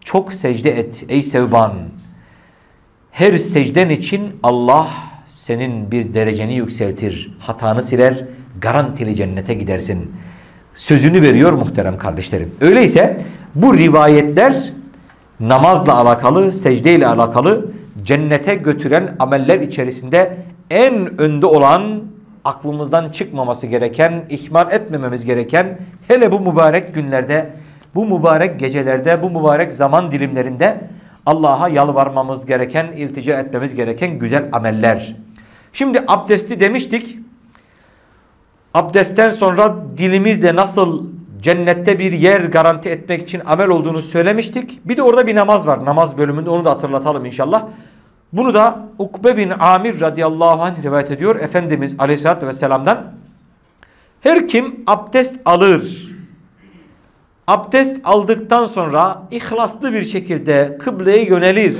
çok secde et ey Sevban. Her secden için Allah senin bir dereceni yükseltir, hatanı siler, garantili cennete gidersin. Sözünü veriyor muhterem kardeşlerim. Öyleyse bu rivayetler namazla alakalı, secdeyle alakalı cennete götüren ameller içerisinde en önde olan aklımızdan çıkmaması gereken, ihmal etmememiz gereken hele bu mübarek günlerde, bu mübarek gecelerde, bu mübarek zaman dilimlerinde Allah'a yalvarmamız gereken, iltica etmemiz gereken güzel ameller. Şimdi abdesti demiştik. Abdestten sonra dilimizde nasıl cennette bir yer garanti etmek için amel olduğunu söylemiştik. Bir de orada bir namaz var. Namaz bölümünde onu da hatırlatalım inşallah. Bunu da Ukbe bin Amir radıyallahu anh rivayet ediyor. Efendimiz aleyhissalatü vesselam'dan. Her kim abdest alır. Abdest aldıktan sonra ihlaslı bir şekilde kıbleye yönelir.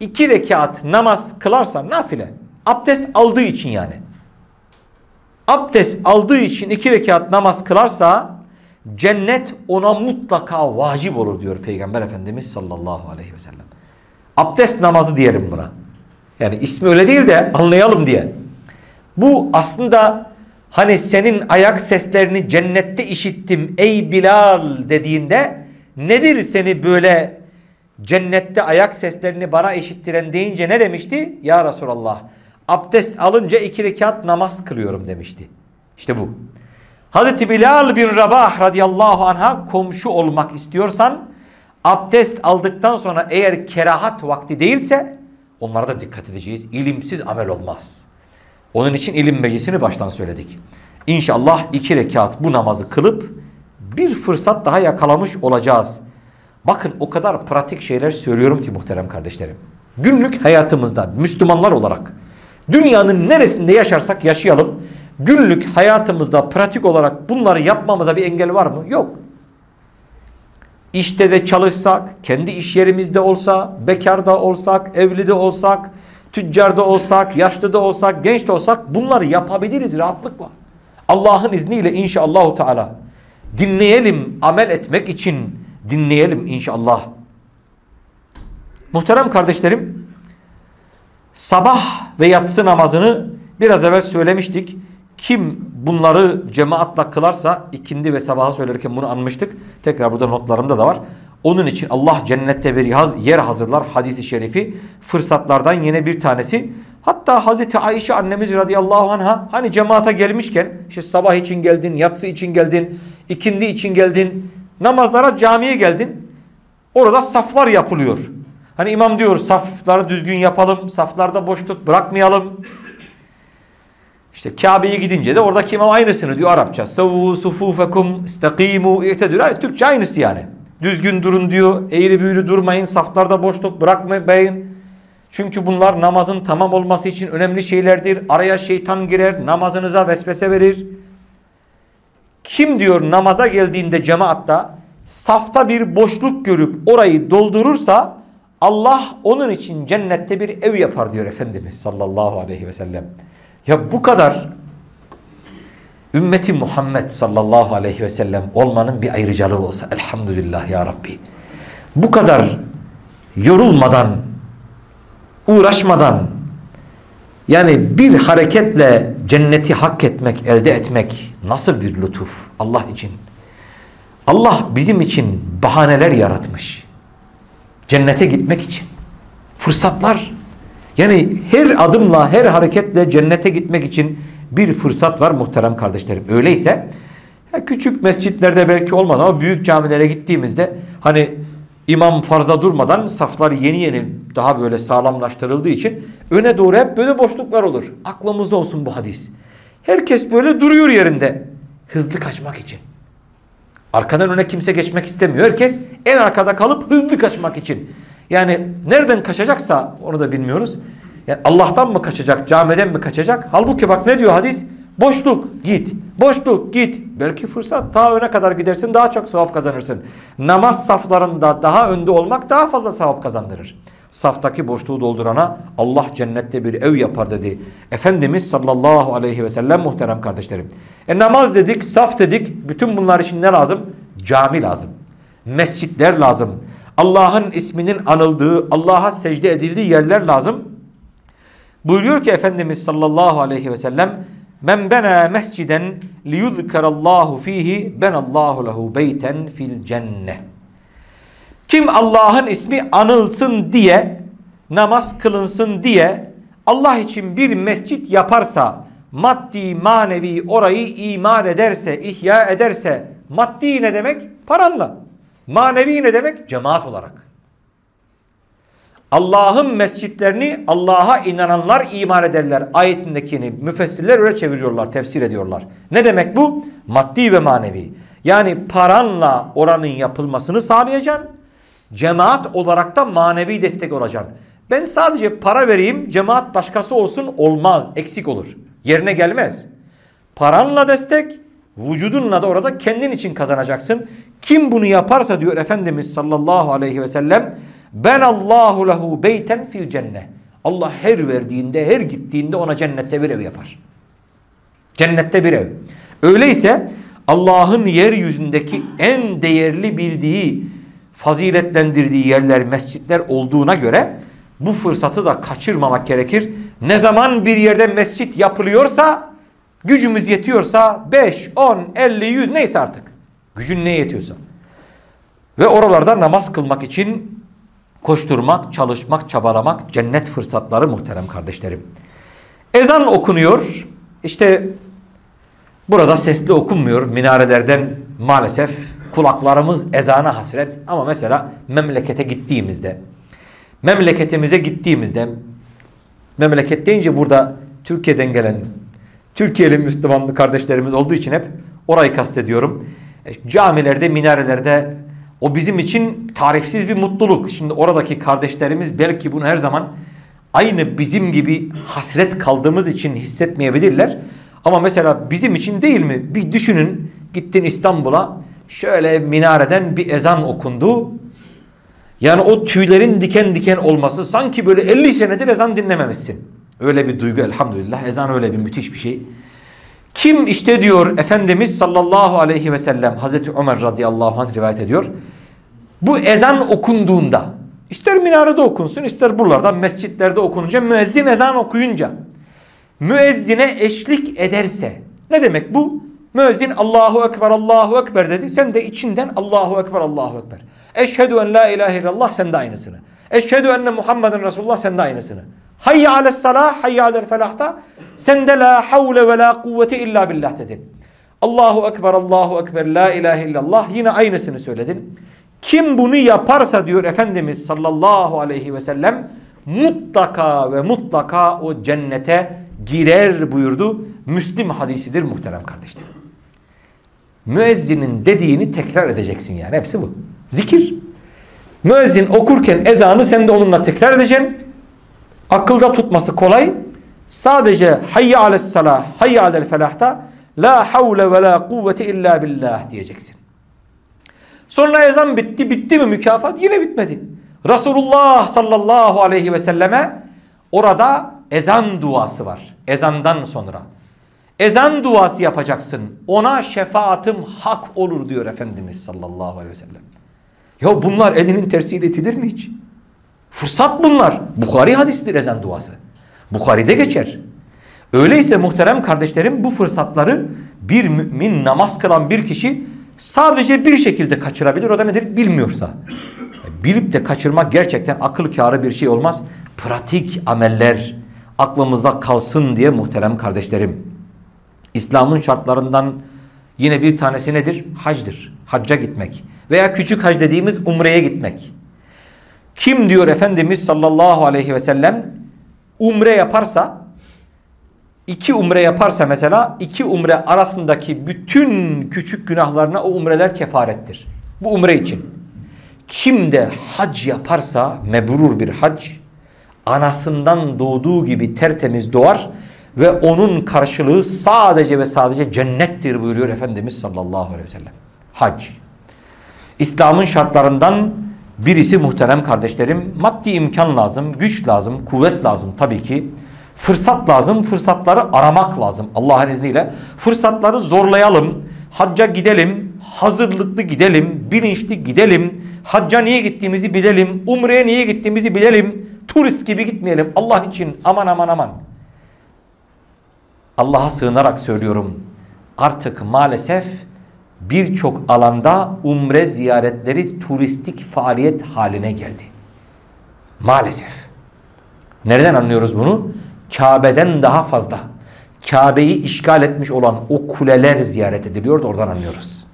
iki rekat namaz kılarsa nafile. Abdest aldığı için yani. Abdest aldığı için iki rekat namaz kılarsa cennet ona mutlaka vacip olur diyor Peygamber Efendimiz sallallahu aleyhi ve sellem. Abdest namazı diyelim buna. Yani ismi öyle değil de anlayalım diye. Bu aslında hani senin ayak seslerini cennette işittim ey Bilal dediğinde nedir seni böyle cennette ayak seslerini bana işittiren deyince ne demişti? Ya Resulallah abdest alınca iki rekat namaz kılıyorum demişti. İşte bu. Hazreti Bilal bin Rabah radıyallahu anh'a komşu olmak istiyorsan abdest aldıktan sonra eğer kerahat vakti değilse onlara da dikkat edeceğiz. İlimsiz amel olmaz. Onun için ilim meclisini baştan söyledik. İnşallah iki rekat bu namazı kılıp bir fırsat daha yakalamış olacağız. Bakın o kadar pratik şeyler söylüyorum ki muhterem kardeşlerim. Günlük hayatımızda Müslümanlar olarak dünyanın neresinde yaşarsak yaşayalım. Günlük hayatımızda pratik olarak bunları yapmamıza bir engel var mı? Yok. İşte de çalışsak, kendi iş yerimizde olsa, bekarda olsak, evli de olsak, tüccarda olsak, yaşlı da olsak, genç de olsak bunları yapabiliriz rahatlıkla. Allah'ın izniyle inşallah Teala dinleyelim, amel etmek için dinleyelim inşallah. Muhterem kardeşlerim, sabah ve yatsı namazını biraz evvel söylemiştik. Kim bunları cemaatla kılarsa ikindi ve sabaha söylerken bunu anmıştık. Tekrar burada notlarımda da var. Onun için Allah cennette bir yer hazırlar hadisi şerifi. Fırsatlardan yine bir tanesi. Hatta Hazreti Ayşe annemiz radıyallahu anh'a hani cemaata gelmişken işte sabah için geldin, yatsı için geldin, ikindi için geldin, namazlara camiye geldin. Orada saflar yapılıyor. Hani imam diyor safları düzgün yapalım, saflarda boşluk bırakmayalım. İşte Kabe'ye gidince de oradaki imam aynısını diyor Arapça. Savu sufufekum istakimu i'tedül. Türkçe aynısı yani. Düzgün durun diyor. Eğri büğrü durmayın. Saflarda boşluk bırakmayın. Çünkü bunlar namazın tamam olması için önemli şeylerdir. Araya şeytan girer. Namazınıza vesvese verir. Kim diyor namaza geldiğinde cemaatta safta bir boşluk görüp orayı doldurursa Allah onun için cennette bir ev yapar diyor Efendimiz sallallahu aleyhi ve sellem. Ya bu kadar ümmeti Muhammed sallallahu aleyhi ve sellem olmanın bir ayrıcalığı olsa elhamdülillah ya Rabbi. Bu kadar yorulmadan, uğraşmadan yani bir hareketle cenneti hak etmek, elde etmek nasıl bir lütuf Allah için. Allah bizim için bahaneler yaratmış. Cennete gitmek için. Fırsatlar yani her adımla, her hareketle cennete gitmek için bir fırsat var muhterem kardeşlerim. Öyleyse küçük mescitlerde belki olmaz ama büyük camilere gittiğimizde hani imam farza durmadan saflar yeni yeni daha böyle sağlamlaştırıldığı için öne doğru hep böyle boşluklar olur. Aklımızda olsun bu hadis. Herkes böyle duruyor yerinde hızlı kaçmak için. Arkadan öne kimse geçmek istemiyor. Herkes en arkada kalıp hızlı kaçmak için. Yani nereden kaçacaksa onu da bilmiyoruz. Yani Allah'tan mı kaçacak, camiden mi kaçacak? Halbuki bak ne diyor hadis? Boşluk git, boşluk git. Belki fırsat daha öne kadar gidersin daha çok sevap kazanırsın. Namaz saflarında daha önde olmak daha fazla sevap kazandırır. Saftaki boşluğu doldurana Allah cennette bir ev yapar dedi. Efendimiz sallallahu aleyhi ve sellem muhterem kardeşlerim. E namaz dedik, saf dedik. Bütün bunlar için ne lazım? Cami lazım. Mescitler lazım. Allah'ın isminin anıldığı, Allah'a secde edildiği yerler lazım. Buyuruyor ki Efendimiz sallallahu aleyhi ve sellem Men bena mesciden liyuzkerallahu fihi benallahu lehu beyten fil cenne. Kim Allah'ın ismi anılsın diye, namaz kılınsın diye Allah için bir mescit yaparsa, maddi manevi orayı imar ederse, ihya ederse, maddi ne demek? Paranla. Manevi ne demek? Cemaat olarak. Allah'ın mescitlerini Allah'a inananlar iman ederler. Ayetindekini müfessirler öyle çeviriyorlar, tefsir ediyorlar. Ne demek bu? Maddi ve manevi. Yani paranla oranın yapılmasını sağlayacaksın. Cemaat olarak da manevi destek olacaksın. Ben sadece para vereyim, cemaat başkası olsun olmaz, eksik olur. Yerine gelmez. Paranla destek, vücudunla da orada kendin için kazanacaksın. Kim bunu yaparsa diyor Efendimiz sallallahu aleyhi ve sellem ben Allahu lehu beyten fil cennet. Allah her verdiğinde, her gittiğinde ona cennette bir ev yapar. Cennette bir ev. Öyleyse Allah'ın yeryüzündeki en değerli bildiği, faziletlendirdiği yerler, mescitler olduğuna göre bu fırsatı da kaçırmamak gerekir. Ne zaman bir yerde mescit yapılıyorsa, gücümüz yetiyorsa 5, 10, 50, 100 neyse artık. Gücün ne yetiyorsa. Ve oralarda namaz kılmak için koşturmak, çalışmak, çabalamak cennet fırsatları muhterem kardeşlerim. Ezan okunuyor. İşte burada sesli okunmuyor minarelerden maalesef kulaklarımız ezana hasret. Ama mesela memlekete gittiğimizde, memleketimize gittiğimizde, memleket deyince burada Türkiye'den gelen Türkiye'li Müslüman kardeşlerimiz olduğu için hep orayı kastediyorum. E, camilerde, minarelerde o bizim için tarifsiz bir mutluluk. Şimdi oradaki kardeşlerimiz belki bunu her zaman aynı bizim gibi hasret kaldığımız için hissetmeyebilirler. Ama mesela bizim için değil mi? Bir düşünün gittin İstanbul'a şöyle minareden bir ezan okundu. Yani o tüylerin diken diken olması sanki böyle 50 senedir ezan dinlememişsin. Öyle bir duygu elhamdülillah. Ezan öyle bir müthiş bir şey. Kim işte diyor Efendimiz sallallahu aleyhi ve sellem Hazreti Ömer radıyallahu anh rivayet ediyor. Bu ezan okunduğunda ister minarede okunsun ister buralarda mescitlerde okununca müezzin ezan okuyunca müezzine eşlik ederse ne demek bu? Müezzin Allahu Ekber Allahu Ekber dedi. Sen de içinden Allahu Ekber Allahu Ekber. Eşhedü en la ilahe illallah sen de aynısını. Eşhedü enne Muhammeden Resulullah sen de aynısını. Hayya ales salah, hayya alel felahta. Sen de la havle ve la kuvvete illa billah dedin. Allahu Ekber, Allahu Ekber, la ilahe illallah. Yine aynısını söyledin. Kim bunu yaparsa diyor Efendimiz sallallahu aleyhi ve sellem mutlaka ve mutlaka o cennete girer buyurdu. Müslim hadisidir muhterem kardeşlerim. Müezzinin dediğini tekrar edeceksin yani. Hepsi bu. Zikir. Müezzin okurken ezanı sen de onunla tekrar edeceksin. Akılda tutması kolay. Sadece hayye ales salah, hayye alel felahta la havle ve la kuvvete illa billah diyeceksin. Sonra ezan bitti. Bitti mi mükafat? Yine bitmedi. Resulullah sallallahu aleyhi ve selleme orada ezan duası var. Ezandan sonra. Ezan duası yapacaksın. Ona şefaatim hak olur diyor Efendimiz sallallahu aleyhi ve sellem. Ya bunlar elinin tersiyle itilir mi hiç? Fırsat bunlar. Bukhari hadisidir ezan duası. Bukhari'de geçer. Öyleyse muhterem kardeşlerim bu fırsatları bir mümin namaz kılan bir kişi sadece bir şekilde kaçırabilir. O da nedir? Bilmiyorsa. Bilip de kaçırmak gerçekten akıl kârı bir şey olmaz. Pratik ameller aklımıza kalsın diye muhterem kardeşlerim. İslam'ın şartlarından yine bir tanesi nedir? Hacdır. Hacca gitmek. Veya küçük hac dediğimiz umreye gitmek. Kim diyor Efendimiz sallallahu aleyhi ve sellem umre yaparsa iki umre yaparsa mesela iki umre arasındaki bütün küçük günahlarına o umreler kefarettir. Bu umre için. Kim de hac yaparsa mebrur bir hac anasından doğduğu gibi tertemiz doğar ve onun karşılığı sadece ve sadece cennettir buyuruyor Efendimiz sallallahu aleyhi ve sellem. Hac. İslam'ın şartlarından birisi muhterem kardeşlerim maddi imkan lazım, güç lazım, kuvvet lazım tabii ki. Fırsat lazım, fırsatları aramak lazım Allah'ın izniyle. Fırsatları zorlayalım, hacca gidelim, hazırlıklı gidelim, bilinçli gidelim. Hacca niye gittiğimizi bilelim, umreye niye gittiğimizi bilelim. Turist gibi gitmeyelim Allah için aman aman aman. Allah'a sığınarak söylüyorum. Artık maalesef birçok alanda umre ziyaretleri turistik faaliyet haline geldi. Maalesef. Nereden anlıyoruz bunu? Kabe'den daha fazla. Kabe'yi işgal etmiş olan o kuleler ziyaret ediliyor oradan anlıyoruz.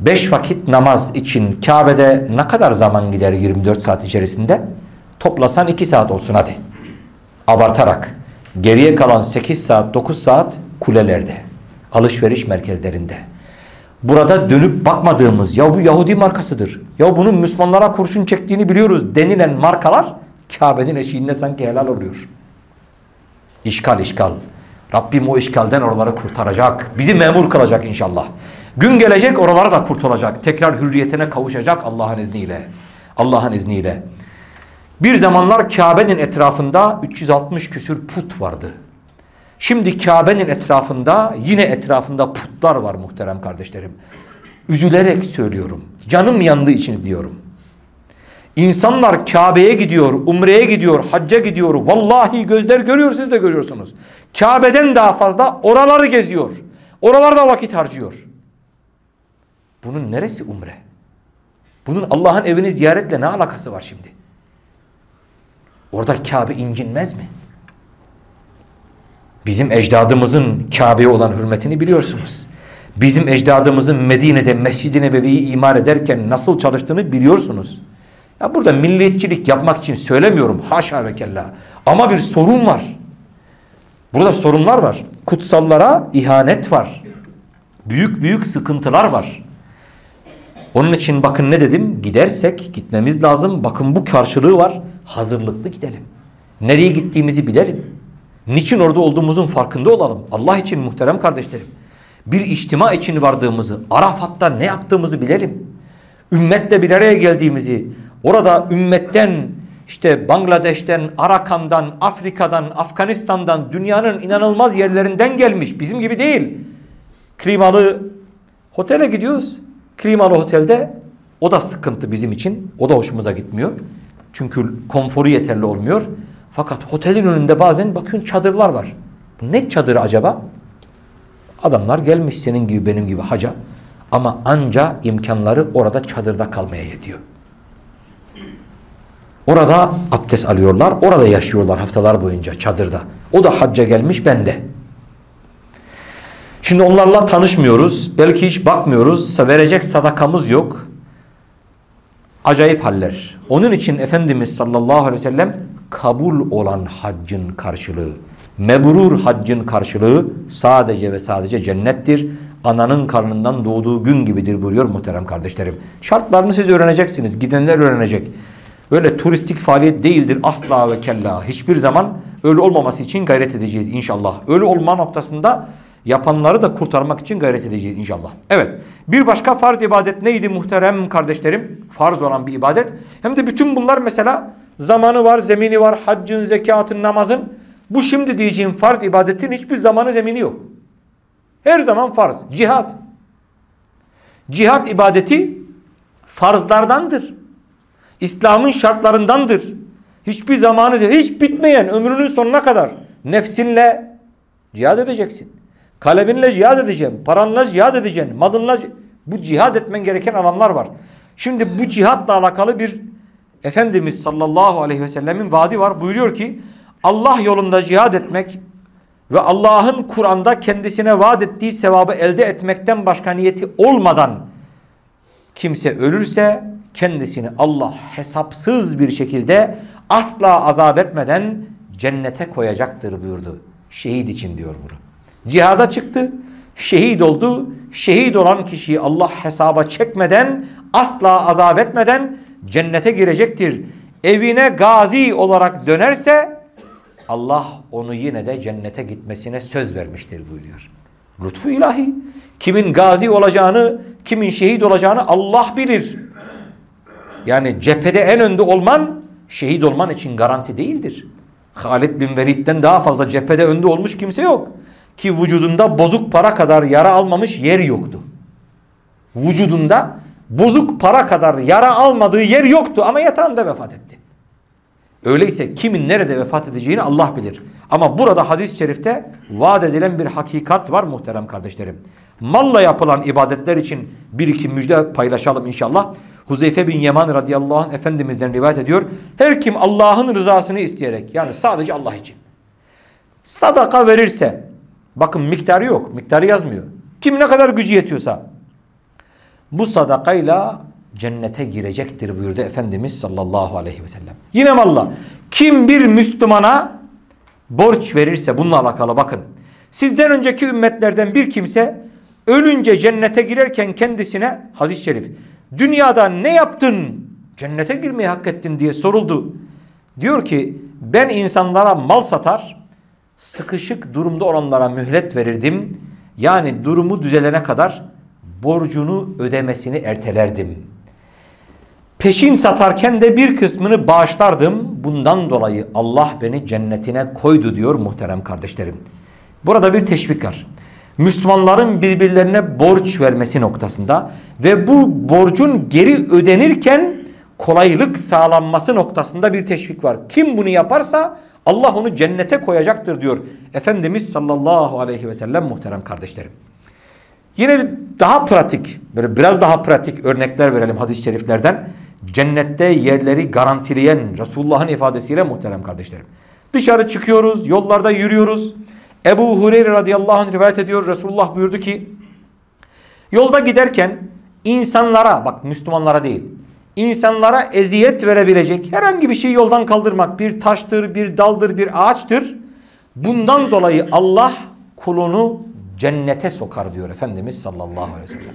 Beş vakit namaz için Kabe'de ne kadar zaman gider 24 saat içerisinde? Toplasan 2 saat olsun hadi. Abartarak. Geriye kalan 8 saat 9 saat kulelerde. Alışveriş merkezlerinde. burada dönüp bakmadığımız ya bu Yahudi markasıdır. Ya bunun Müslümanlara kurşun çektiğini biliyoruz denilen markalar Kabe'nin eşiğinde sanki helal oluyor. İşgal işgal. Rabbim o işgalden oraları kurtaracak. Bizi memur kılacak inşallah. Gün gelecek oraları da kurtulacak. Tekrar hürriyetine kavuşacak Allah'ın izniyle. Allah'ın izniyle. Bir zamanlar Kabe'nin etrafında 360 küsür put vardı. Şimdi Kabe'nin etrafında yine etrafında putlar var muhterem kardeşlerim. Üzülerek söylüyorum. Canım yandığı için diyorum. İnsanlar Kabe'ye gidiyor, Umre'ye gidiyor, hacca gidiyor. Vallahi gözler görüyor siz de görüyorsunuz. Kabe'den daha fazla oraları geziyor. Oralarda vakit harcıyor. Bunun neresi Umre? Bunun Allah'ın evini ziyaretle ne alakası var şimdi? Orada Kabe incinmez mi? Bizim ecdadımızın Kabe'ye olan hürmetini biliyorsunuz. Bizim ecdadımızın Medine'de Mescid-i Nebevi'yi imar ederken nasıl çalıştığını biliyorsunuz. Ya burada milliyetçilik yapmak için söylemiyorum. Haşa ve kella. Ama bir sorun var. Burada sorunlar var. Kutsallara ihanet var. Büyük büyük sıkıntılar var. Onun için bakın ne dedim? Gidersek gitmemiz lazım. Bakın bu karşılığı var. Hazırlıklı gidelim. Nereye gittiğimizi bilelim. Niçin orada olduğumuzun farkında olalım. Allah için muhterem kardeşlerim. Bir içtima için vardığımızı, Arafat'ta ne yaptığımızı bilelim. Ümmetle bir araya geldiğimizi, orada ümmetten, işte Bangladeş'ten, Arakan'dan, Afrika'dan, Afganistan'dan, dünyanın inanılmaz yerlerinden gelmiş. Bizim gibi değil. Klimalı otele gidiyoruz. Klimalı otelde o da sıkıntı bizim için. O da hoşumuza gitmiyor. Çünkü konforu yeterli olmuyor. Fakat otelin önünde bazen bakıyorsun çadırlar var. Bu ne çadırı acaba? Adamlar gelmiş senin gibi benim gibi haca. Ama anca imkanları orada çadırda kalmaya yetiyor. Orada abdest alıyorlar. Orada yaşıyorlar haftalar boyunca çadırda. O da hacca gelmiş ben de. Şimdi onlarla tanışmıyoruz. Belki hiç bakmıyoruz. Verecek sadakamız yok. Acayip haller. Onun için Efendimiz sallallahu aleyhi ve sellem kabul olan haccın karşılığı, mebrur haccın karşılığı sadece ve sadece cennettir. Ananın karnından doğduğu gün gibidir buyuruyor muhterem kardeşlerim. Şartlarını siz öğreneceksiniz. Gidenler öğrenecek. Öyle turistik faaliyet değildir asla ve kella. Hiçbir zaman öyle olmaması için gayret edeceğiz inşallah. Öyle olma noktasında yapanları da kurtarmak için gayret edeceğiz inşallah. Evet bir başka farz ibadet neydi muhterem kardeşlerim? Farz olan bir ibadet. Hem de bütün bunlar mesela zamanı var, zemini var, haccın, zekatın, namazın. Bu şimdi diyeceğim farz ibadetin hiçbir zamanı zemini yok. Her zaman farz. Cihat. Cihat ibadeti farzlardandır. İslam'ın şartlarındandır. Hiçbir zamanı, hiç bitmeyen ömrünün sonuna kadar nefsinle cihad edeceksin. Kalebinle cihad edeceksin. Paranla cihad edeceksin. Malınla bu cihad etmen gereken alanlar var. Şimdi bu cihatla alakalı bir Efendimiz sallallahu aleyhi ve sellemin vaadi var. Buyuruyor ki Allah yolunda cihad etmek ve Allah'ın Kur'an'da kendisine vaat ettiği sevabı elde etmekten başka niyeti olmadan kimse ölürse kendisini Allah hesapsız bir şekilde asla azap etmeden cennete koyacaktır buyurdu. Şehit için diyor bunu. Cihada çıktı, şehit oldu. Şehit olan kişiyi Allah hesaba çekmeden, asla azap etmeden cennete girecektir. Evine gazi olarak dönerse Allah onu yine de cennete gitmesine söz vermiştir buyuruyor. Lütfu ilahi. Kimin gazi olacağını, kimin şehit olacağını Allah bilir. Yani cephede en önde olman şehit olman için garanti değildir. Halid bin Velid'den daha fazla cephede önde olmuş kimse yok. Ki vücudunda bozuk para kadar yara almamış yer yoktu. Vücudunda bozuk para kadar yara almadığı yer yoktu ama yatağında vefat etti. Öyleyse kimin nerede vefat edeceğini Allah bilir. Ama burada hadis-i şerifte vaat edilen bir hakikat var muhterem kardeşlerim. Malla yapılan ibadetler için bir iki müjde paylaşalım inşallah. Huzeyfe bin Yeman radıyallahu anh Efendimiz'den rivayet ediyor. Her kim Allah'ın rızasını isteyerek yani sadece Allah için sadaka verirse bakın miktarı yok miktarı yazmıyor. Kim ne kadar gücü yetiyorsa bu sadakayla cennete girecektir buyurdu Efendimiz sallallahu aleyhi ve sellem. Yine Allah kim bir Müslümana borç verirse bununla alakalı bakın. Sizden önceki ümmetlerden bir kimse ölünce cennete girerken kendisine hadis-i şerif dünyada ne yaptın cennete girmeyi hak ettin diye soruldu. Diyor ki ben insanlara mal satar sıkışık durumda olanlara mühlet verirdim. Yani durumu düzelene kadar borcunu ödemesini ertelerdim. Peşin satarken de bir kısmını bağışlardım. Bundan dolayı Allah beni cennetine koydu diyor muhterem kardeşlerim. Burada bir teşvik var. Müslümanların birbirlerine borç vermesi noktasında ve bu borcun geri ödenirken kolaylık sağlanması noktasında bir teşvik var. Kim bunu yaparsa Allah onu cennete koyacaktır diyor Efendimiz sallallahu aleyhi ve sellem muhterem kardeşlerim. Yine daha pratik, böyle biraz daha pratik örnekler verelim hadis-i şeriflerden. Cennette yerleri garantileyen Resulullah'ın ifadesiyle muhterem kardeşlerim. Dışarı çıkıyoruz, yollarda yürüyoruz. Ebu Hureyre radıyallahu anh rivayet ediyor. Resulullah buyurdu ki, yolda giderken insanlara, bak Müslümanlara değil, insanlara eziyet verebilecek herhangi bir şey yoldan kaldırmak, bir taştır, bir daldır, bir ağaçtır. Bundan dolayı Allah kulunu cennete sokar diyor Efendimiz sallallahu aleyhi ve sellem.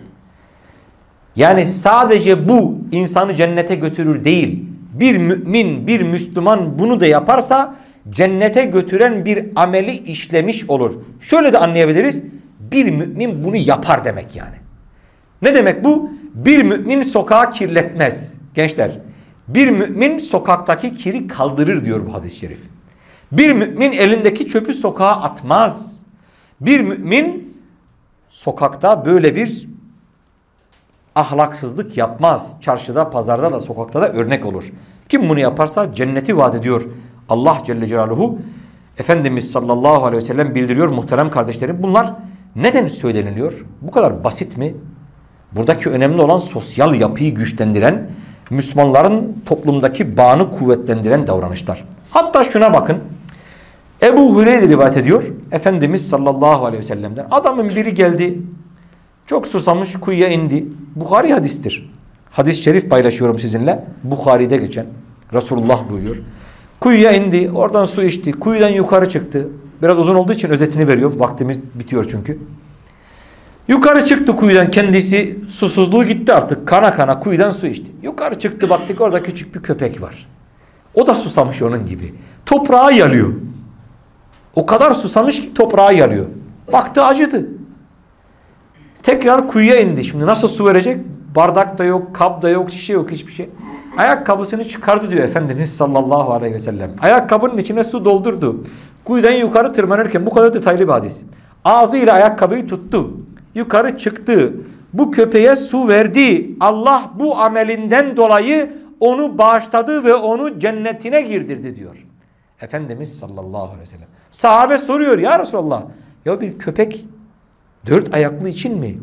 Yani sadece bu insanı cennete götürür değil. Bir mümin, bir Müslüman bunu da yaparsa cennete götüren bir ameli işlemiş olur. Şöyle de anlayabiliriz. Bir mümin bunu yapar demek yani. Ne demek bu? Bir mümin sokağı kirletmez. Gençler, bir mümin sokaktaki kiri kaldırır diyor bu hadis-i şerif. Bir mümin elindeki çöpü sokağa atmaz. Bir mümin sokakta böyle bir ahlaksızlık yapmaz. Çarşıda, pazarda da, sokakta da örnek olur. Kim bunu yaparsa cenneti vaat ediyor. Allah Celle Celaluhu Efendimiz sallallahu aleyhi ve sellem bildiriyor muhterem kardeşlerim. Bunlar neden söyleniliyor? Bu kadar basit mi? Buradaki önemli olan sosyal yapıyı güçlendiren, Müslümanların toplumdaki bağını kuvvetlendiren davranışlar. Hatta şuna bakın. Ebu Hureyre rivayet ediyor. Efendimiz sallallahu aleyhi ve sellem'den. Adamın biri geldi. Çok susamış kuyuya indi. Bukhari hadistir. Hadis-i şerif paylaşıyorum sizinle. Bukhari'de geçen. Resulullah buyuruyor. Kuyuya indi. Oradan su içti. Kuyudan yukarı çıktı. Biraz uzun olduğu için özetini veriyor. Vaktimiz bitiyor çünkü. Yukarı çıktı kuyudan kendisi susuzluğu gitti artık. Kana kana kuyudan su içti. Yukarı çıktı baktık orada küçük bir köpek var. O da susamış onun gibi. Toprağı yalıyor. O kadar susamış ki toprağı yalıyor. Baktı acıdı. Tekrar kuyuya indi. Şimdi nasıl su verecek? Bardak da yok, kap da yok, şişe yok, hiçbir şey. Ayakkabısını çıkardı diyor Efendimiz sallallahu aleyhi ve sellem. Ayakkabının içine su doldurdu. Kuyudan yukarı tırmanırken bu kadar detaylı bir hadis. Ağzıyla ayakkabıyı tuttu. Yukarı çıktı. Bu köpeğe su verdi. Allah bu amelinden dolayı onu bağışladı ve onu cennetine girdirdi diyor. Efendimiz sallallahu aleyhi ve sellem. Sahabe soruyor ya Resulallah. Ya bir köpek dört ayaklı için mi?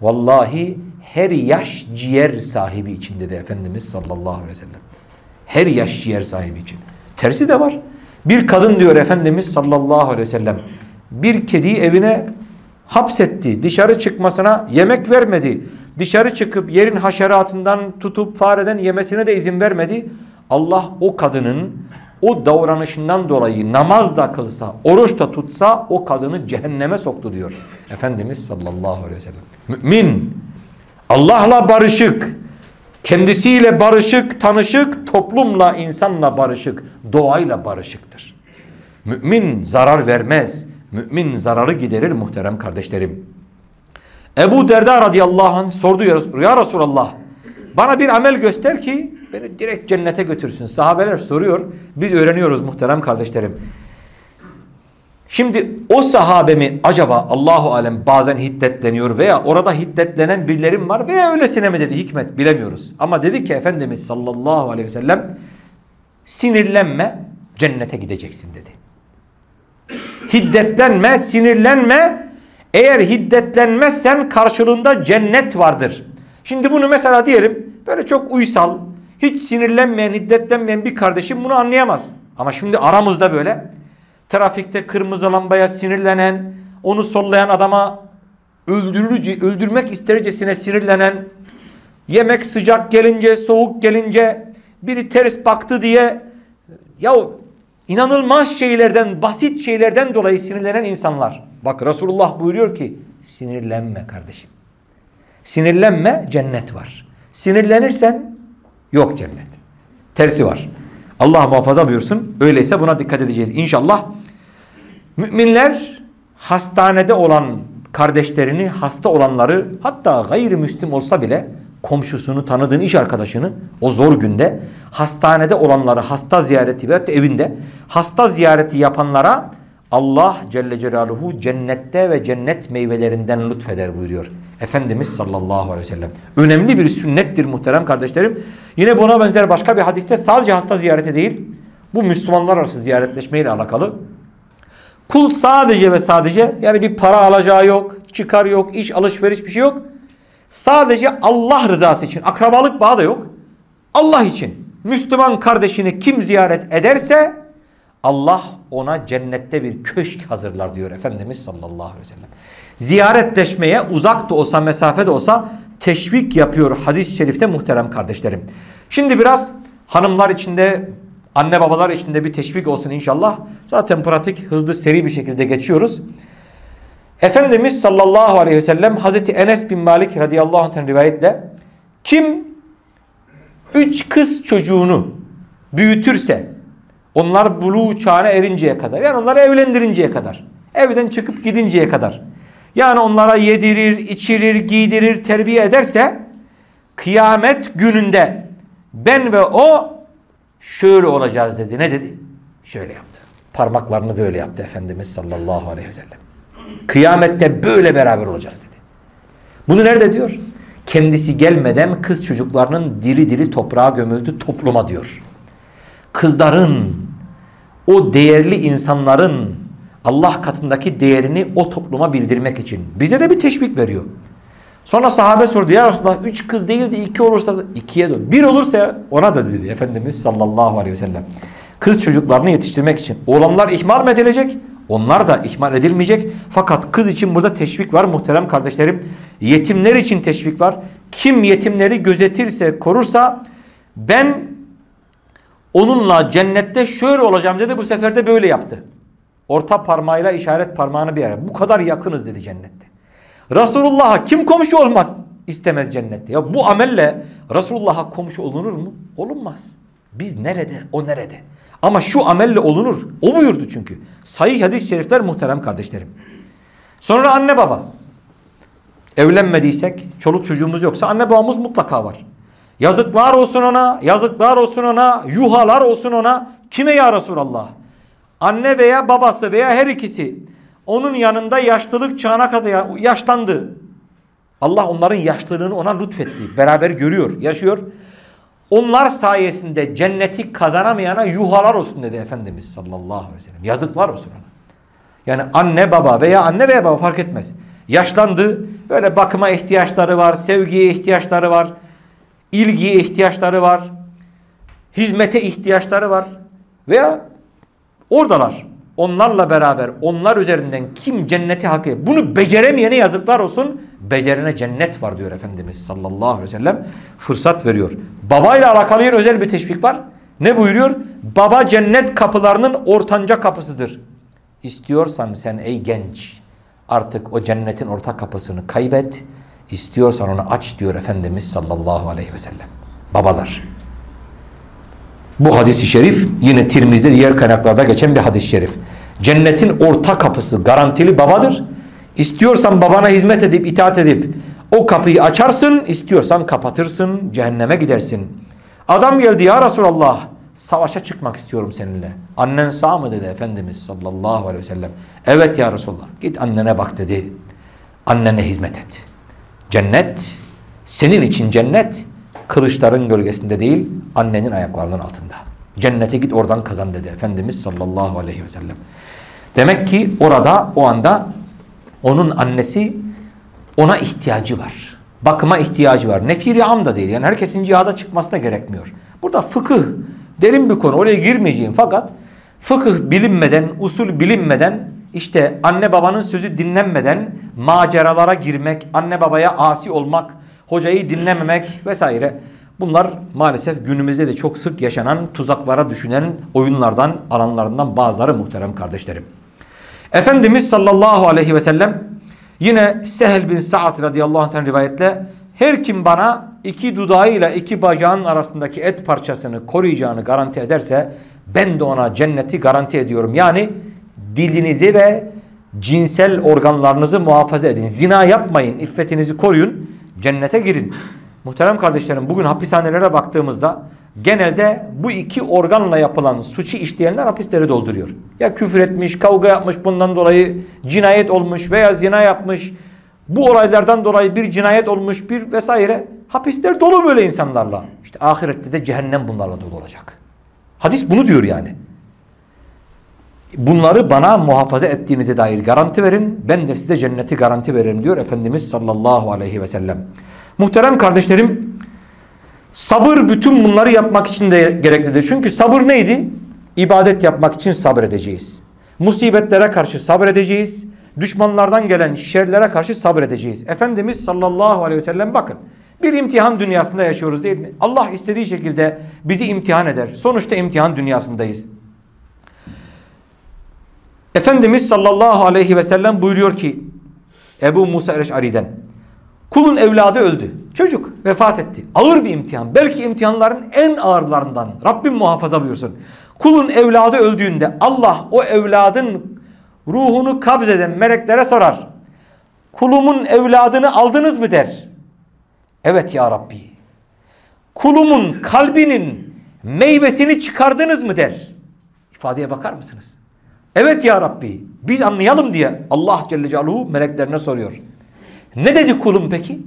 Vallahi her yaş ciğer sahibi için dedi Efendimiz sallallahu aleyhi ve sellem. Her yaş ciğer sahibi için. Tersi de var. Bir kadın diyor Efendimiz sallallahu aleyhi ve sellem. Bir kediyi evine hapsetti. Dışarı çıkmasına yemek vermedi. Dışarı çıkıp yerin haşeratından tutup fareden yemesine de izin vermedi. Allah o kadının o davranışından dolayı namaz da kılsa, oruç da tutsa o kadını cehenneme soktu diyor. Efendimiz sallallahu aleyhi ve sellem. Mümin Allah'la barışık, kendisiyle barışık, tanışık, toplumla, insanla barışık, doğayla barışıktır. Mümin zarar vermez. Mümin zararı giderir muhterem kardeşlerim. Ebu Derda radıyallahu anh sordu ya Resulallah bana bir amel göster ki beni direkt cennete götürsün. Sahabeler soruyor. Biz öğreniyoruz muhterem kardeşlerim. Şimdi o sahabe mi acaba Allahu alem bazen hiddetleniyor veya orada hiddetlenen birilerim var veya öylesine mi dedi hikmet bilemiyoruz. Ama dedi ki Efendimiz sallallahu aleyhi ve sellem sinirlenme cennete gideceksin dedi. Hiddetlenme, sinirlenme. Eğer hiddetlenmezsen karşılığında cennet vardır. Şimdi bunu mesela diyelim böyle çok uysal, hiç sinirlenmeyen, hiddetlenmeyen bir kardeşim bunu anlayamaz. Ama şimdi aramızda böyle trafikte kırmızı lambaya sinirlenen, onu sollayan adama öldürücü, öldürmek istercesine sinirlenen, yemek sıcak gelince, soğuk gelince biri ters baktı diye ya inanılmaz şeylerden, basit şeylerden dolayı sinirlenen insanlar. Bak Resulullah buyuruyor ki Sinirlenme kardeşim. Sinirlenme cennet var. Sinirlenirsen yok cennet. Tersi var. Allah muhafaza buyursun. Öyleyse buna dikkat edeceğiz inşallah. Müminler hastanede olan kardeşlerini, hasta olanları hatta gayrimüslim olsa bile komşusunu, tanıdığın iş arkadaşını o zor günde hastanede olanları hasta ziyareti veyahut evinde hasta ziyareti yapanlara Allah Celle Celaluhu cennette ve cennet meyvelerinden lütfeder buyuruyor. Efendimiz sallallahu aleyhi ve sellem. Önemli bir sünnettir muhterem kardeşlerim. Yine buna benzer başka bir hadiste sadece hasta ziyareti değil. Bu Müslümanlar arası ziyaretleşme ile alakalı. Kul sadece ve sadece yani bir para alacağı yok, çıkar yok, iş alışveriş bir şey yok. Sadece Allah rızası için akrabalık bağı da yok. Allah için Müslüman kardeşini kim ziyaret ederse Allah ona cennette bir köşk hazırlar diyor Efendimiz sallallahu aleyhi ve sellem. Ziyaretleşmeye uzak da olsa mesafe de olsa teşvik yapıyor hadis-i şerifte muhterem kardeşlerim. Şimdi biraz hanımlar içinde anne babalar içinde bir teşvik olsun inşallah. Zaten pratik hızlı seri bir şekilde geçiyoruz. Efendimiz sallallahu aleyhi ve sellem Hazreti Enes bin Malik radıyallahu anh rivayetle kim üç kız çocuğunu büyütürse onlar buluğ çağına erinceye kadar yani onları evlendirinceye kadar evden çıkıp gidinceye kadar yani onlara yedirir, içirir, giydirir, terbiye ederse kıyamet gününde ben ve o şöyle olacağız dedi. Ne dedi? Şöyle yaptı. Parmaklarını böyle yaptı Efendimiz sallallahu aleyhi ve sellem. Kıyamette böyle beraber olacağız dedi. Bunu nerede diyor? Kendisi gelmeden kız çocuklarının diri diri toprağa gömüldü topluma diyor. Kızların, o değerli insanların Allah katındaki değerini o topluma bildirmek için. Bize de bir teşvik veriyor. Sonra sahabe sordu ya Resulallah üç kız değil de iki olursa da ikiye dön. Bir olursa ona da dedi Efendimiz sallallahu aleyhi ve sellem. Kız çocuklarını yetiştirmek için. Oğlanlar ihmal mı edilecek? Onlar da ihmal edilmeyecek. Fakat kız için burada teşvik var muhterem kardeşlerim. Yetimler için teşvik var. Kim yetimleri gözetirse, korursa ben onunla cennette şöyle olacağım dedi. Bu sefer de böyle yaptı. Orta parmağıyla işaret parmağını bir yere. Bu kadar yakınız dedi cennette. Resulullah'a kim komşu olmak istemez cennette? Ya bu amelle Resulullah'a komşu olunur mu? Olunmaz. Biz nerede? O nerede? Ama şu amelle olunur. O buyurdu çünkü. Sayı hadis-i şerifler muhterem kardeşlerim. Sonra anne baba. Evlenmediysek, çoluk çocuğumuz yoksa anne babamız mutlaka var. Yazıklar olsun ona, yazıklar olsun ona, yuhalar olsun ona. Kime ya Resulallah? Anne veya babası veya her ikisi onun yanında yaşlılık çağına kadar yaşlandı. Allah onların yaşlılığını ona lütfetti. Beraber görüyor, yaşıyor. Onlar sayesinde cenneti kazanamayana yuhalar olsun dedi Efendimiz sallallahu aleyhi ve sellem. Yazıklar olsun ona. Yani anne baba veya anne veya baba fark etmez. Yaşlandı. Böyle bakıma ihtiyaçları var. Sevgiye ihtiyaçları var. İlgiye ihtiyaçları var. Hizmete ihtiyaçları var. Veya oradalar. Onlarla beraber onlar üzerinden kim cenneti hak ediyor. Bunu beceremeyene yazıklar olsun. Becerene cennet var diyor Efendimiz sallallahu aleyhi ve sellem. Fırsat veriyor. Babayla alakalı yer özel bir teşvik var. Ne buyuruyor? Baba cennet kapılarının ortanca kapısıdır. İstiyorsan sen ey genç artık o cennetin orta kapısını kaybet. İstiyorsan onu aç diyor Efendimiz sallallahu aleyhi ve sellem. Babalar. Bu hadis-i şerif yine Tirmiz'de diğer kaynaklarda geçen bir hadis-i şerif. Cennetin orta kapısı garantili babadır. İstiyorsan babana hizmet edip itaat edip o kapıyı açarsın, istiyorsan kapatırsın, cehenneme gidersin. Adam geldi ya Resulallah, savaşa çıkmak istiyorum seninle. Annen sağ mı dedi Efendimiz sallallahu aleyhi ve sellem. Evet ya Resulallah, git annene bak dedi. Annene hizmet et. Cennet, senin için cennet, kılıçların gölgesinde değil, annenin ayaklarının altında. Cennete git oradan kazan dedi Efendimiz sallallahu aleyhi ve sellem. Demek ki orada o anda onun annesi ona ihtiyacı var. Bakıma ihtiyacı var. Nefiri am da değil. Yani herkesin cihada çıkması da gerekmiyor. Burada fıkıh derin bir konu. Oraya girmeyeceğim fakat fıkıh bilinmeden, usul bilinmeden işte anne babanın sözü dinlenmeden maceralara girmek, anne babaya asi olmak, hocayı dinlememek vesaire. Bunlar maalesef günümüzde de çok sık yaşanan tuzaklara düşünen oyunlardan, alanlarından bazıları muhterem kardeşlerim. Efendimiz sallallahu aleyhi ve sellem Yine Sehel bin Sa'd radıyallahu anh'tan rivayetle her kim bana iki dudağıyla iki bacağın arasındaki et parçasını koruyacağını garanti ederse ben de ona cenneti garanti ediyorum. Yani dilinizi ve cinsel organlarınızı muhafaza edin. Zina yapmayın, iffetinizi koruyun, cennete girin. Muhterem kardeşlerim bugün hapishanelere baktığımızda genelde bu iki organla yapılan suçu işleyenler hapisleri dolduruyor. Ya küfür etmiş, kavga yapmış bundan dolayı cinayet olmuş veya zina yapmış. Bu olaylardan dolayı bir cinayet olmuş bir vesaire. Hapisler dolu böyle insanlarla. İşte ahirette de cehennem bunlarla dolu olacak. Hadis bunu diyor yani. Bunları bana muhafaza ettiğinize dair garanti verin. Ben de size cenneti garanti veririm diyor Efendimiz sallallahu aleyhi ve sellem. Muhterem kardeşlerim sabır bütün bunları yapmak için de gereklidir. Çünkü sabır neydi? İbadet yapmak için sabredeceğiz. Musibetlere karşı sabredeceğiz. Düşmanlardan gelen şerlere karşı sabredeceğiz. Efendimiz sallallahu aleyhi ve sellem bakın. Bir imtihan dünyasında yaşıyoruz değil mi? Allah istediği şekilde bizi imtihan eder. Sonuçta imtihan dünyasındayız. Efendimiz sallallahu aleyhi ve sellem buyuruyor ki Ebu Musa Ereş'ari'den kulun evladı öldü. Çocuk vefat etti. Ağır bir imtihan. Belki imtihanların en ağırlarından. Rabbim muhafaza buyursun. Kulun evladı öldüğünde Allah o evladın ruhunu kabzeden meleklere sorar. Kulumun evladını aldınız mı der. Evet ya Rabbi. Kulumun kalbinin meyvesini çıkardınız mı der. İfadeye bakar mısınız? Evet ya Rabbi biz anlayalım diye Allah Celle Celaluhu meleklerine soruyor. Ne dedi kulum peki?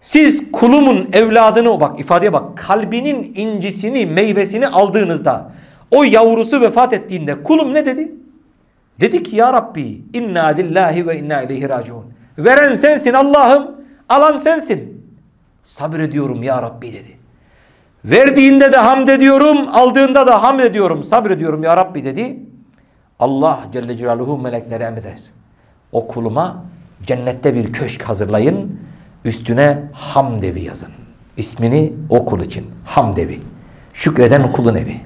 Siz kulumun evladını bak ifadeye bak kalbinin incisini meyvesini aldığınızda o yavrusu vefat ettiğinde kulum ne dedi? Dedi ki ya Rabbi inna lillahi ve inna ileyhi raciun. Veren sensin Allah'ım alan sensin. Sabrediyorum ya Rabbi dedi. Verdiğinde de hamd ediyorum aldığında da hamd ediyorum sabrediyorum ya Rabbi dedi. Allah Celle Celaluhu meleklere emreder. O kuluma cennette bir köşk hazırlayın. Üstüne Hamdevi yazın. İsmini o kul için. Hamdevi. Şükreden kulun evi.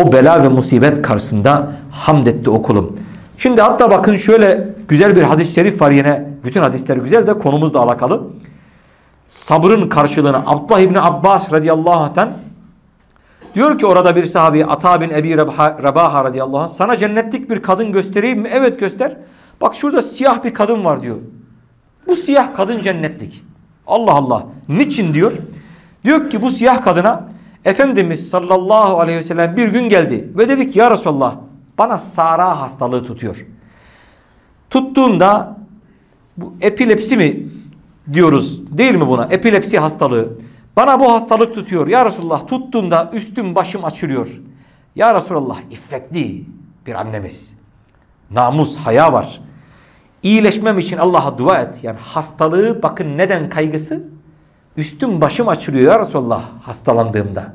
O bela ve musibet karşısında hamd etti o kulum. Şimdi hatta bakın şöyle güzel bir hadis-i şerif var yine. Bütün hadisler güzel de konumuzla alakalı. Sabrın karşılığını Abdullah İbni Abbas radıyallahu anh'tan Diyor ki orada bir sahabi Ata bin Ebi Rebaha radıyallahu anh sana cennetlik bir kadın göstereyim mi? Evet göster. Bak şurada siyah bir kadın var diyor. Bu siyah kadın cennetlik. Allah Allah. Niçin diyor? Diyor ki bu siyah kadına Efendimiz sallallahu aleyhi ve sellem bir gün geldi ve dedi ki ya Resulallah bana Sara hastalığı tutuyor. Tuttuğunda bu epilepsi mi diyoruz değil mi buna? Epilepsi hastalığı. Bana bu hastalık tutuyor. Ya Resulallah tuttuğunda üstüm başım açılıyor. Ya Resulallah iffetli bir annemiz. Namus, haya var. İyileşmem için Allah'a dua et. Yani hastalığı bakın neden kaygısı? Üstüm başım açılıyor ya Resulallah hastalandığımda.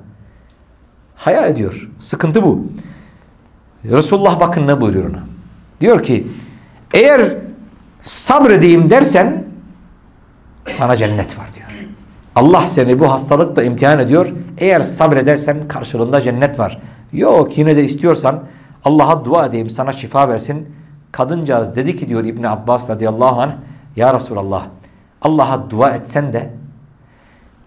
Haya ediyor. Sıkıntı bu. Resulullah bakın ne buyuruyor ona. Diyor ki eğer sabredeyim dersen sana cennet var diyor. Allah seni bu hastalıkla imtihan ediyor. Eğer sabredersen karşılığında cennet var. Yok yine de istiyorsan Allah'a dua edeyim sana şifa versin. Kadıncağız dedi ki diyor İbni Abbas radıyallahu anh Ya Resulallah Allah'a dua etsen de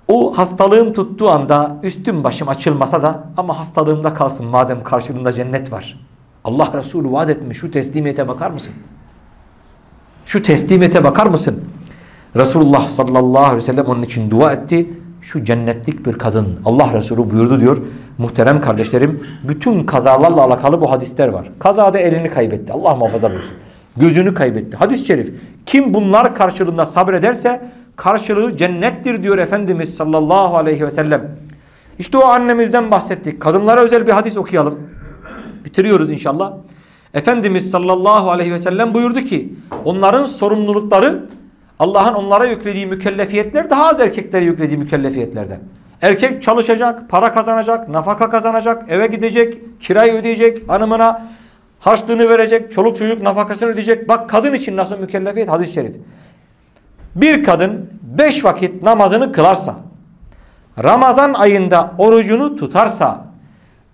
o hastalığım tuttuğu anda üstüm başım açılmasa da ama hastalığımda kalsın madem karşılığında cennet var. Allah Resulü vaat etmiş şu teslimiyete bakar mısın? Şu teslimiyete bakar mısın? Resulullah sallallahu aleyhi ve sellem onun için dua etti. Şu cennetlik bir kadın Allah Resulü buyurdu diyor. Muhterem kardeşlerim bütün kazalarla alakalı bu hadisler var. Kazada elini kaybetti. Allah muhafaza buyursun. Gözünü kaybetti. Hadis-i şerif. Kim bunlar karşılığında sabrederse karşılığı cennettir diyor Efendimiz sallallahu aleyhi ve sellem. İşte o annemizden bahsettik. Kadınlara özel bir hadis okuyalım. Bitiriyoruz inşallah. Efendimiz sallallahu aleyhi ve sellem buyurdu ki onların sorumlulukları Allah'ın onlara yüklediği mükellefiyetler daha az erkeklere yüklediği mükellefiyetlerden. Erkek çalışacak, para kazanacak, nafaka kazanacak, eve gidecek, kirayı ödeyecek, hanımına harçlığını verecek, çoluk çocuk nafakasını ödeyecek. Bak kadın için nasıl mükellefiyet hadis-i şerif. Bir kadın beş vakit namazını kılarsa, Ramazan ayında orucunu tutarsa,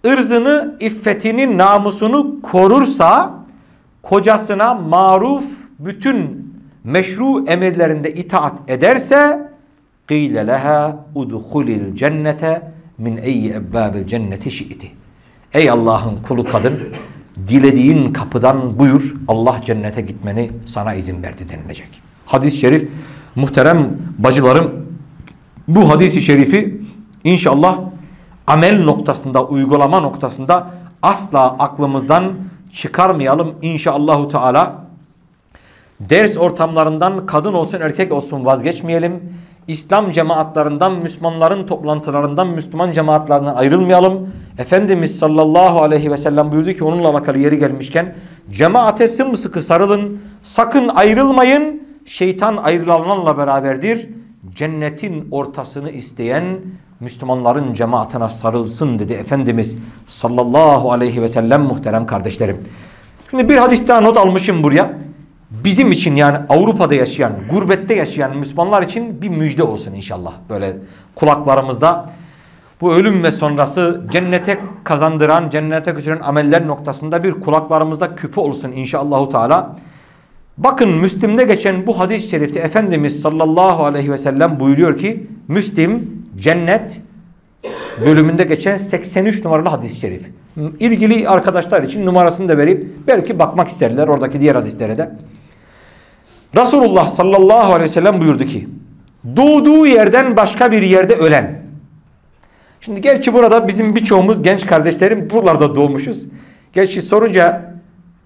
ırzını, iffetini, namusunu korursa, kocasına maruf bütün meşru emirlerinde itaat ederse qîle leha udhulil cennete min eyyi ebbabil cenneti şi'ti. Ey Allah'ın kulu kadın dilediğin kapıdan buyur Allah cennete gitmeni sana izin verdi denilecek. Hadis-i şerif muhterem bacılarım bu hadisi şerifi inşallah amel noktasında uygulama noktasında asla aklımızdan çıkarmayalım inşallahü teala. Ders ortamlarından kadın olsun erkek olsun vazgeçmeyelim. İslam cemaatlarından, Müslümanların toplantılarından, Müslüman cemaatlerinden ayrılmayalım. Efendimiz sallallahu aleyhi ve sellem buyurdu ki onunla alakalı yeri gelmişken cemaate sımsıkı sarılın, sakın ayrılmayın. Şeytan ayrılanlarla beraberdir. Cennetin ortasını isteyen Müslümanların cemaatine sarılsın dedi Efendimiz sallallahu aleyhi ve sellem muhterem kardeşlerim. Şimdi bir hadis daha not almışım buraya. Bizim için yani Avrupa'da yaşayan, gurbette yaşayan Müslümanlar için bir müjde olsun inşallah. Böyle kulaklarımızda bu ölüm ve sonrası cennete kazandıran, cennete götüren ameller noktasında bir kulaklarımızda küpe olsun inşallahü teala. Bakın Müslim'de geçen bu hadis-i şerifte Efendimiz sallallahu aleyhi ve sellem buyuruyor ki Müslim cennet bölümünde geçen 83 numaralı hadis-i şerif. İlgili arkadaşlar için numarasını da verip belki bakmak isterler oradaki diğer hadislere de. Resulullah sallallahu aleyhi ve sellem buyurdu ki doğduğu yerden başka bir yerde ölen. Şimdi gerçi burada bizim birçoğumuz genç kardeşlerim buralarda doğmuşuz. Gerçi sorunca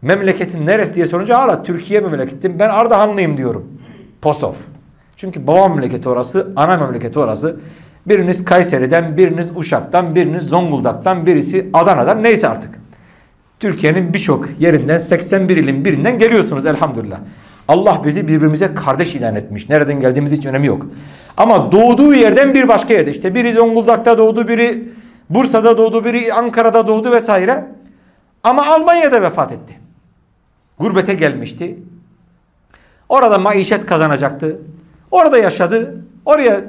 memleketin neresi diye sorunca hala Türkiye memleketim ben Ardahanlıyım diyorum. Posov. Çünkü baba memleketi orası, ana memleketi orası. Biriniz Kayseri'den, biriniz Uşak'tan, biriniz Zonguldak'tan, birisi Adana'dan neyse artık. Türkiye'nin birçok yerinden 81 ilin birinden geliyorsunuz elhamdülillah. Allah bizi birbirimize kardeş ilan etmiş. Nereden geldiğimiz hiç önemi yok. Ama doğduğu yerden bir başka yerde. İşte biri Zonguldak'ta doğdu, biri Bursa'da doğdu, biri Ankara'da doğdu vesaire. Ama Almanya'da vefat etti. Gurbete gelmişti. Orada maişet kazanacaktı. Orada yaşadı. Oraya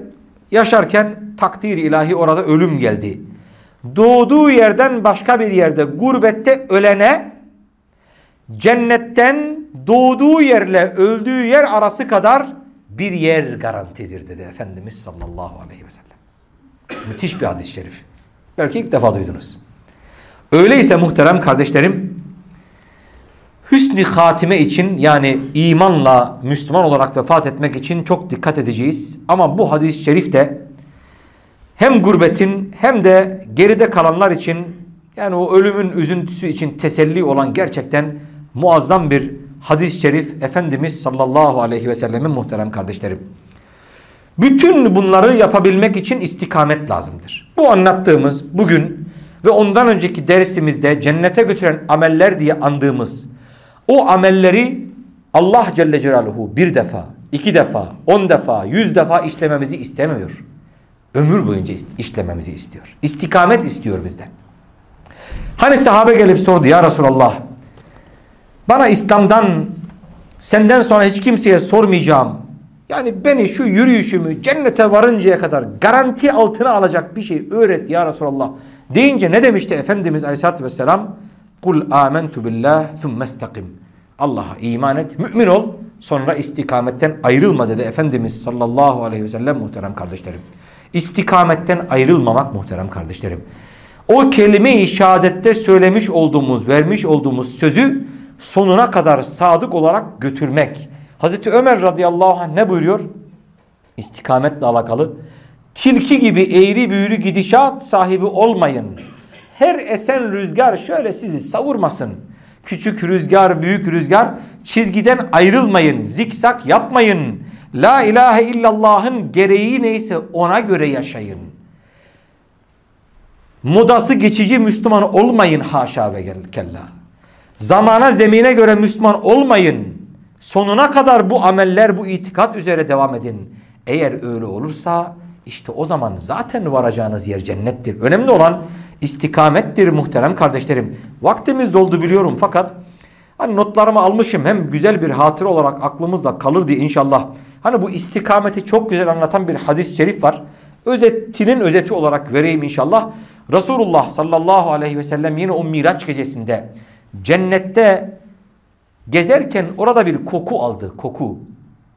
yaşarken takdir ilahi orada ölüm geldi. Doğduğu yerden başka bir yerde gurbette ölene cennetten doğduğu yerle öldüğü yer arası kadar bir yer garantidir dedi Efendimiz sallallahu aleyhi ve sellem. Müthiş bir hadis-i şerif. Belki ilk defa duydunuz. Öyleyse muhterem kardeşlerim hüsnü hatime için yani imanla Müslüman olarak vefat etmek için çok dikkat edeceğiz. Ama bu hadis-i şerif de hem gurbetin hem de geride kalanlar için yani o ölümün üzüntüsü için teselli olan gerçekten muazzam bir hadis-i şerif Efendimiz sallallahu aleyhi ve sellemin muhterem kardeşlerim. Bütün bunları yapabilmek için istikamet lazımdır. Bu anlattığımız bugün ve ondan önceki dersimizde cennete götüren ameller diye andığımız o amelleri Allah Celle Celaluhu bir defa, iki defa, on defa, yüz defa işlememizi istemiyor. Ömür boyunca işlememizi istiyor. İstikamet istiyor bizden. Hani sahabe gelip sordu ya Resulallah bana İslam'dan senden sonra hiç kimseye sormayacağım. Yani beni şu yürüyüşümü cennete varıncaya kadar garanti altına alacak bir şey öğret ya Resulallah. Deyince ne demişti Efendimiz Aleyhisselatü Vesselam? Kul amentu billah thumme istakim. Allah'a iman et, mümin ol. Sonra istikametten ayrılma dedi Efendimiz sallallahu aleyhi ve sellem muhterem kardeşlerim. İstikametten ayrılmamak muhterem kardeşlerim. O kelime-i şehadette söylemiş olduğumuz, vermiş olduğumuz sözü sonuna kadar sadık olarak götürmek. Hazreti Ömer radıyallahu anh ne buyuruyor? İstikametle alakalı. Tilki gibi eğri büğrü gidişat sahibi olmayın. Her esen rüzgar şöyle sizi savurmasın. Küçük rüzgar, büyük rüzgar çizgiden ayrılmayın. Zikzak yapmayın. La ilahe illallah'ın gereği neyse ona göre yaşayın. Modası geçici Müslüman olmayın haşa ve kella. Zamana zemine göre Müslüman olmayın. Sonuna kadar bu ameller, bu itikat üzere devam edin. Eğer öyle olursa işte o zaman zaten varacağınız yer cennettir. Önemli olan istikamettir muhterem kardeşlerim. Vaktimiz doldu biliyorum fakat hani notlarımı almışım hem güzel bir hatıra olarak aklımızda kalır diye inşallah. Hani bu istikameti çok güzel anlatan bir hadis-i şerif var. Özetinin özeti olarak vereyim inşallah. Resulullah sallallahu aleyhi ve sellem yine o Miraç gecesinde cennette gezerken orada bir koku aldı. Koku.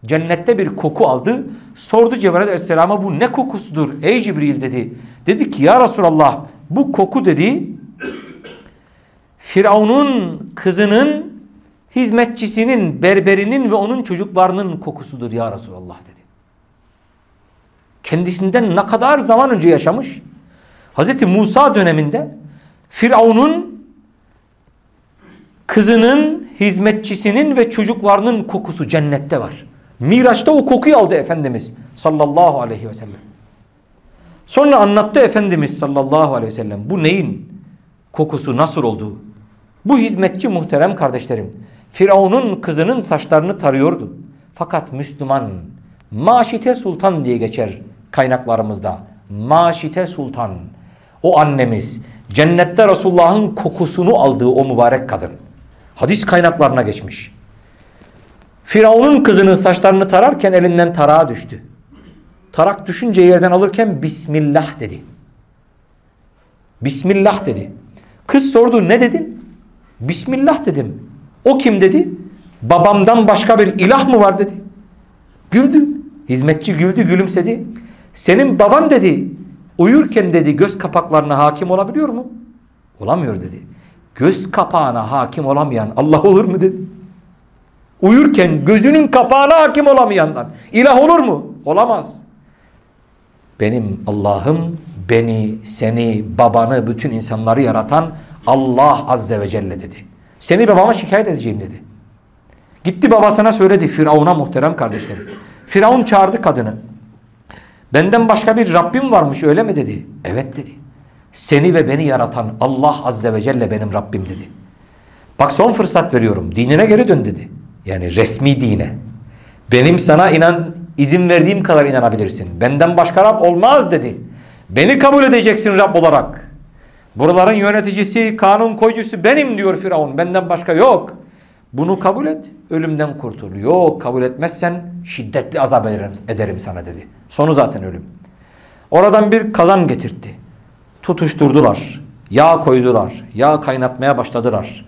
Cennette bir koku aldı. Sordu Cebrail aleyhisselama bu ne kokusudur ey Cibril dedi. Dedi ki ya Resulallah bu koku dedi Firavun'un kızının hizmetçisinin, berberinin ve onun çocuklarının kokusudur ya Resulallah dedi. Kendisinden ne kadar zaman önce yaşamış? Hazreti Musa döneminde Firavun'un kızının, hizmetçisinin ve çocuklarının kokusu cennette var. Miraç'ta o kokuyu aldı Efendimiz sallallahu aleyhi ve sellem. Sonra anlattı Efendimiz sallallahu aleyhi ve sellem bu neyin kokusu nasıl olduğu. Bu hizmetçi muhterem kardeşlerim Firavun'un kızının saçlarını tarıyordu. Fakat Müslüman Maşite Sultan diye geçer kaynaklarımızda. Maşite Sultan o annemiz cennette Resulullah'ın kokusunu aldığı o mübarek kadın. Hadis kaynaklarına geçmiş. Firavun'un kızının saçlarını tararken elinden tarağa düştü. Tarak düşünce yerden alırken Bismillah dedi. Bismillah dedi. Kız sordu ne dedin? Bismillah dedim. O kim dedi? Babamdan başka bir ilah mı var dedi. Güldü. Hizmetçi güldü gülümsedi. Senin baban dedi uyurken dedi göz kapaklarına hakim olabiliyor mu? Olamıyor dedi. Göz kapağına hakim olamayan Allah olur mu dedi. Uyurken gözünün kapağına hakim olamayanlar ilah olur mu? Olamaz. Benim Allah'ım beni, seni, babanı, bütün insanları yaratan Allah Azze ve Celle dedi. Seni babama şikayet edeceğim dedi. Gitti babasına söyledi Firavun'a muhterem kardeşlerim. Firavun çağırdı kadını. Benden başka bir Rabbim varmış öyle mi dedi. Evet dedi. Seni ve beni yaratan Allah Azze ve Celle benim Rabbim dedi. Bak son fırsat veriyorum. Dinine geri dön dedi. Yani resmi dine. Benim sana inan izin verdiğim kadar inanabilirsin. Benden başka Rab olmaz dedi. Beni kabul edeceksin Rab olarak. Buraların yöneticisi, kanun koyucusu benim diyor Firavun. Benden başka yok. Bunu kabul et, ölümden kurtul. Yok kabul etmezsen şiddetli azap ederim, ederim sana dedi. Sonu zaten ölüm. Oradan bir kazan getirtti. Tutuşturdular. Yağ koydular. Yağ kaynatmaya başladılar.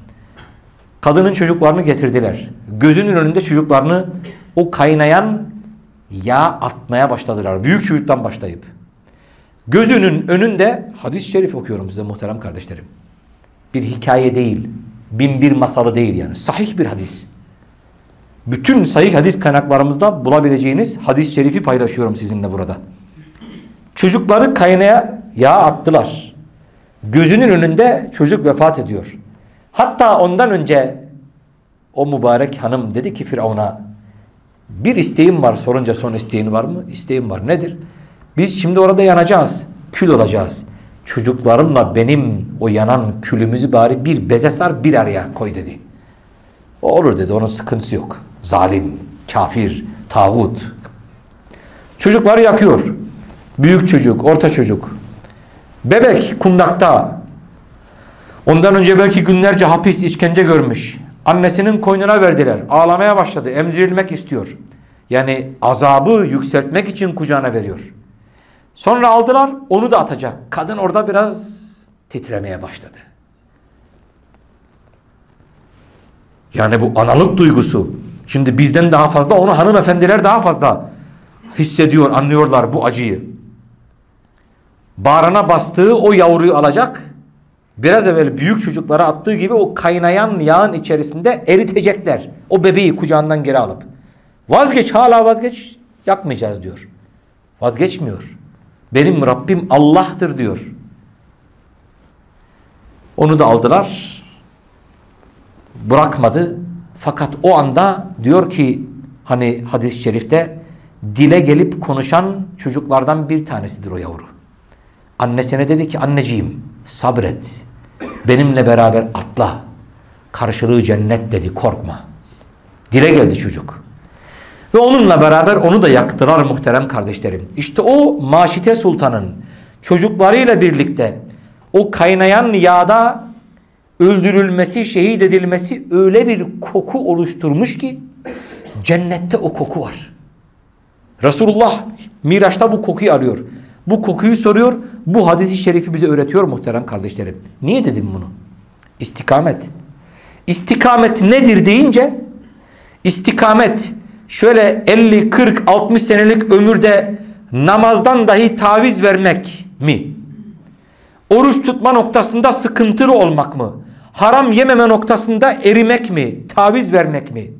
Kadının çocuklarını getirdiler. Gözünün önünde çocuklarını o kaynayan yağ atmaya başladılar. Büyük çocuktan başlayıp. Gözünün önünde hadis-i şerif okuyorum size muhterem kardeşlerim. Bir hikaye değil. Bin bir masalı değil yani. Sahih bir hadis. Bütün sahih hadis kaynaklarımızda bulabileceğiniz hadis-i şerifi paylaşıyorum sizinle burada. Çocukları kaynaya yağ attılar. Gözünün önünde çocuk vefat ediyor. Hatta ondan önce o mübarek hanım dedi ki Firavun'a bir isteğim var sorunca son isteğin var mı? İsteğim var. Nedir? Biz şimdi orada yanacağız. Kül olacağız. Çocuklarımla benim o yanan külümüzü bari bir beze sar bir araya koy dedi. Olur dedi. Onun sıkıntısı yok. Zalim, kafir, tağut. Çocukları yakıyor. Büyük çocuk, orta çocuk. Bebek kundakta. Ondan önce belki günlerce hapis, işkence görmüş. Annesinin koynuna verdiler. Ağlamaya başladı. Emzirilmek istiyor. Yani azabı yükseltmek için kucağına veriyor. Sonra aldılar onu da atacak. Kadın orada biraz titremeye başladı. Yani bu analık duygusu. Şimdi bizden daha fazla onu hanımefendiler daha fazla hissediyor, anlıyorlar bu acıyı. Bağrına bastığı o yavruyu alacak. Biraz evvel büyük çocuklara attığı gibi o kaynayan yağın içerisinde eritecekler. O bebeği kucağından geri alıp. Vazgeç hala vazgeç yakmayacağız diyor. Vazgeçmiyor. Benim Rabbim Allah'tır diyor. Onu da aldılar. Bırakmadı. Fakat o anda diyor ki hani hadis-i şerifte dile gelip konuşan çocuklardan bir tanesidir o yavru. Annesine dedi ki anneciğim sabret. Benimle beraber atla. Karşılığı cennet dedi korkma. Dile geldi çocuk. Ve onunla beraber onu da yaktılar muhterem kardeşlerim. İşte o Maşite Sultan'ın çocuklarıyla birlikte o kaynayan yağda öldürülmesi, şehit edilmesi öyle bir koku oluşturmuş ki cennette o koku var. Resulullah Miraç'ta bu kokuyu arıyor. Bu kokuyu soruyor. Bu hadisi şerifi bize öğretiyor muhterem kardeşlerim. Niye dedim bunu? İstikamet. İstikamet nedir deyince istikamet şöyle 50, 40, 60 senelik ömürde namazdan dahi taviz vermek mi? Oruç tutma noktasında sıkıntılı olmak mı? Haram yememe noktasında erimek mi? Taviz vermek mi?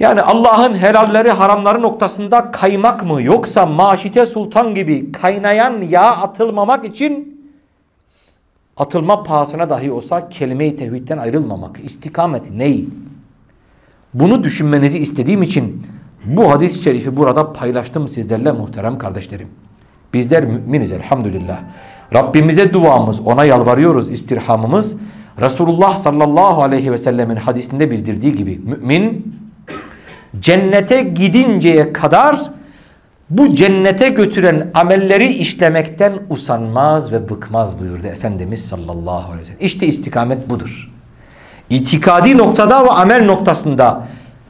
Yani Allah'ın helalleri haramları noktasında kaymak mı? Yoksa maşite sultan gibi kaynayan yağ atılmamak için atılma pahasına dahi olsa kelime-i tevhidden ayrılmamak. İstikamet ney? Bunu düşünmenizi istediğim için bu hadis-i şerifi burada paylaştım sizlerle muhterem kardeşlerim. Bizler müminiz elhamdülillah. Rabbimize duamız, ona yalvarıyoruz istirhamımız. Resulullah sallallahu aleyhi ve sellemin hadisinde bildirdiği gibi mümin cennete gidinceye kadar bu cennete götüren amelleri işlemekten usanmaz ve bıkmaz buyurdu Efendimiz sallallahu aleyhi ve sellem. İşte istikamet budur. İtikadi noktada ve amel noktasında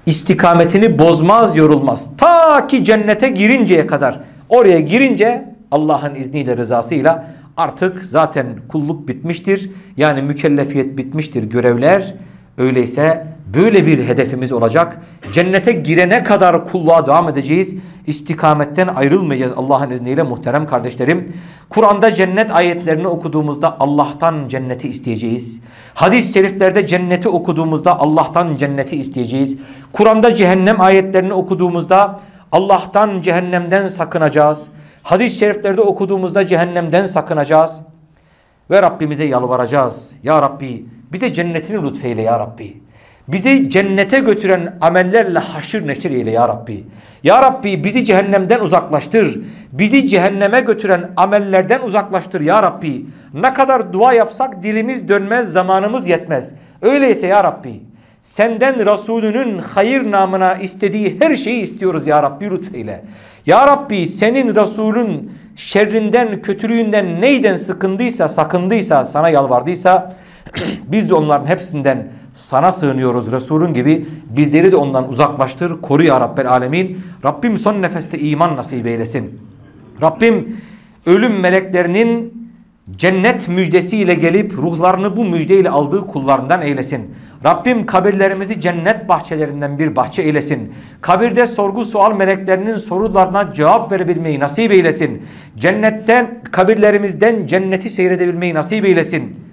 istikametini bozmaz, yorulmaz. Ta ki cennete girinceye kadar. Oraya girince Allah'ın izniyle, rızasıyla artık zaten kulluk bitmiştir. Yani mükellefiyet bitmiştir, görevler. Öyleyse böyle bir hedefimiz olacak. Cennete girene kadar kulluğa devam edeceğiz. İstikametten ayrılmayacağız Allah'ın izniyle muhterem kardeşlerim. Kur'an'da cennet ayetlerini okuduğumuzda Allah'tan cenneti isteyeceğiz. Hadis-i şeriflerde cenneti okuduğumuzda Allah'tan cenneti isteyeceğiz. Kur'an'da cehennem ayetlerini okuduğumuzda Allah'tan cehennemden sakınacağız. Hadis-i şeriflerde okuduğumuzda cehennemden sakınacağız. Ve Rabbimize yalvaracağız. Ya Rabbi bize cennetini lütfeyle ya Rabbi. Bizi cennete götüren amellerle haşır neşir eyle ya Rabbi. Ya Rabbi bizi cehennemden uzaklaştır. Bizi cehenneme götüren amellerden uzaklaştır ya Rabbi. Ne kadar dua yapsak dilimiz dönmez, zamanımız yetmez. Öyleyse ya Rabbi senden Resulünün hayır namına istediği her şeyi istiyoruz ya Rabbi lütfeyle. Ya Rabbi senin Resulün şerrinden, kötülüğünden neyden sıkındıysa, sakındıysa, sana yalvardıysa <clears throat> biz de onların hepsinden sana sığınıyoruz Resulün gibi. Bizleri de ondan uzaklaştır. Koru ya Rabbel Alemin. Rabbim son nefeste iman nasip eylesin. Rabbim ölüm meleklerinin cennet müjdesiyle gelip ruhlarını bu müjdeyle aldığı kullarından eylesin. Rabbim kabirlerimizi cennet bahçelerinden bir bahçe eylesin. Kabirde sorgu sual meleklerinin sorularına cevap verebilmeyi nasip eylesin. Cennetten, kabirlerimizden cenneti seyredebilmeyi nasip eylesin.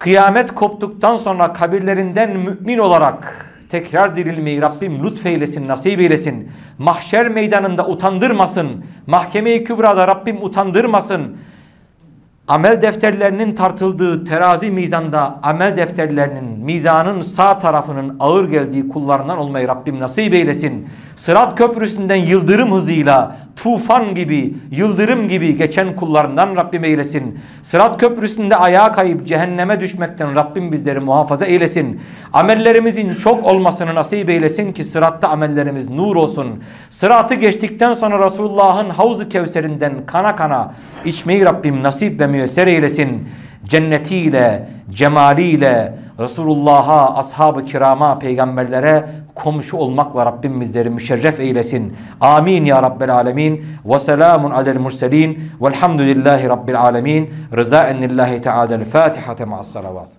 Kıyamet koptuktan sonra kabirlerinden mümin olarak tekrar dirilmeyi Rabbim lütfeylesin, nasip eylesin. Mahşer meydanında utandırmasın. Mahkeme-i Kübra'da Rabbim utandırmasın amel defterlerinin tartıldığı terazi mizanda amel defterlerinin mizanın sağ tarafının ağır geldiği kullarından olmayı Rabbim nasip eylesin. Sırat köprüsünden yıldırım hızıyla tufan gibi yıldırım gibi geçen kullarından Rabbim eylesin. Sırat köprüsünde ayağa kayıp cehenneme düşmekten Rabbim bizleri muhafaza eylesin. Amellerimizin çok olmasını nasip eylesin ki sıratta amellerimiz nur olsun. Sıratı geçtikten sonra Resulullah'ın havzu kevserinden kana kana içmeyi Rabbim nasip ve müyesser eylesin. Cennetiyle, cemaliyle, Resulullah'a, ashab-ı kirama, peygamberlere komşu olmakla Rabbim bizleri müşerref eylesin. Amin ya Rabbel alemin. Ve selamun alel murselin. Velhamdülillahi Rabbil alemin. Rızaen lillahi teala. Fatiha ma'as salavat.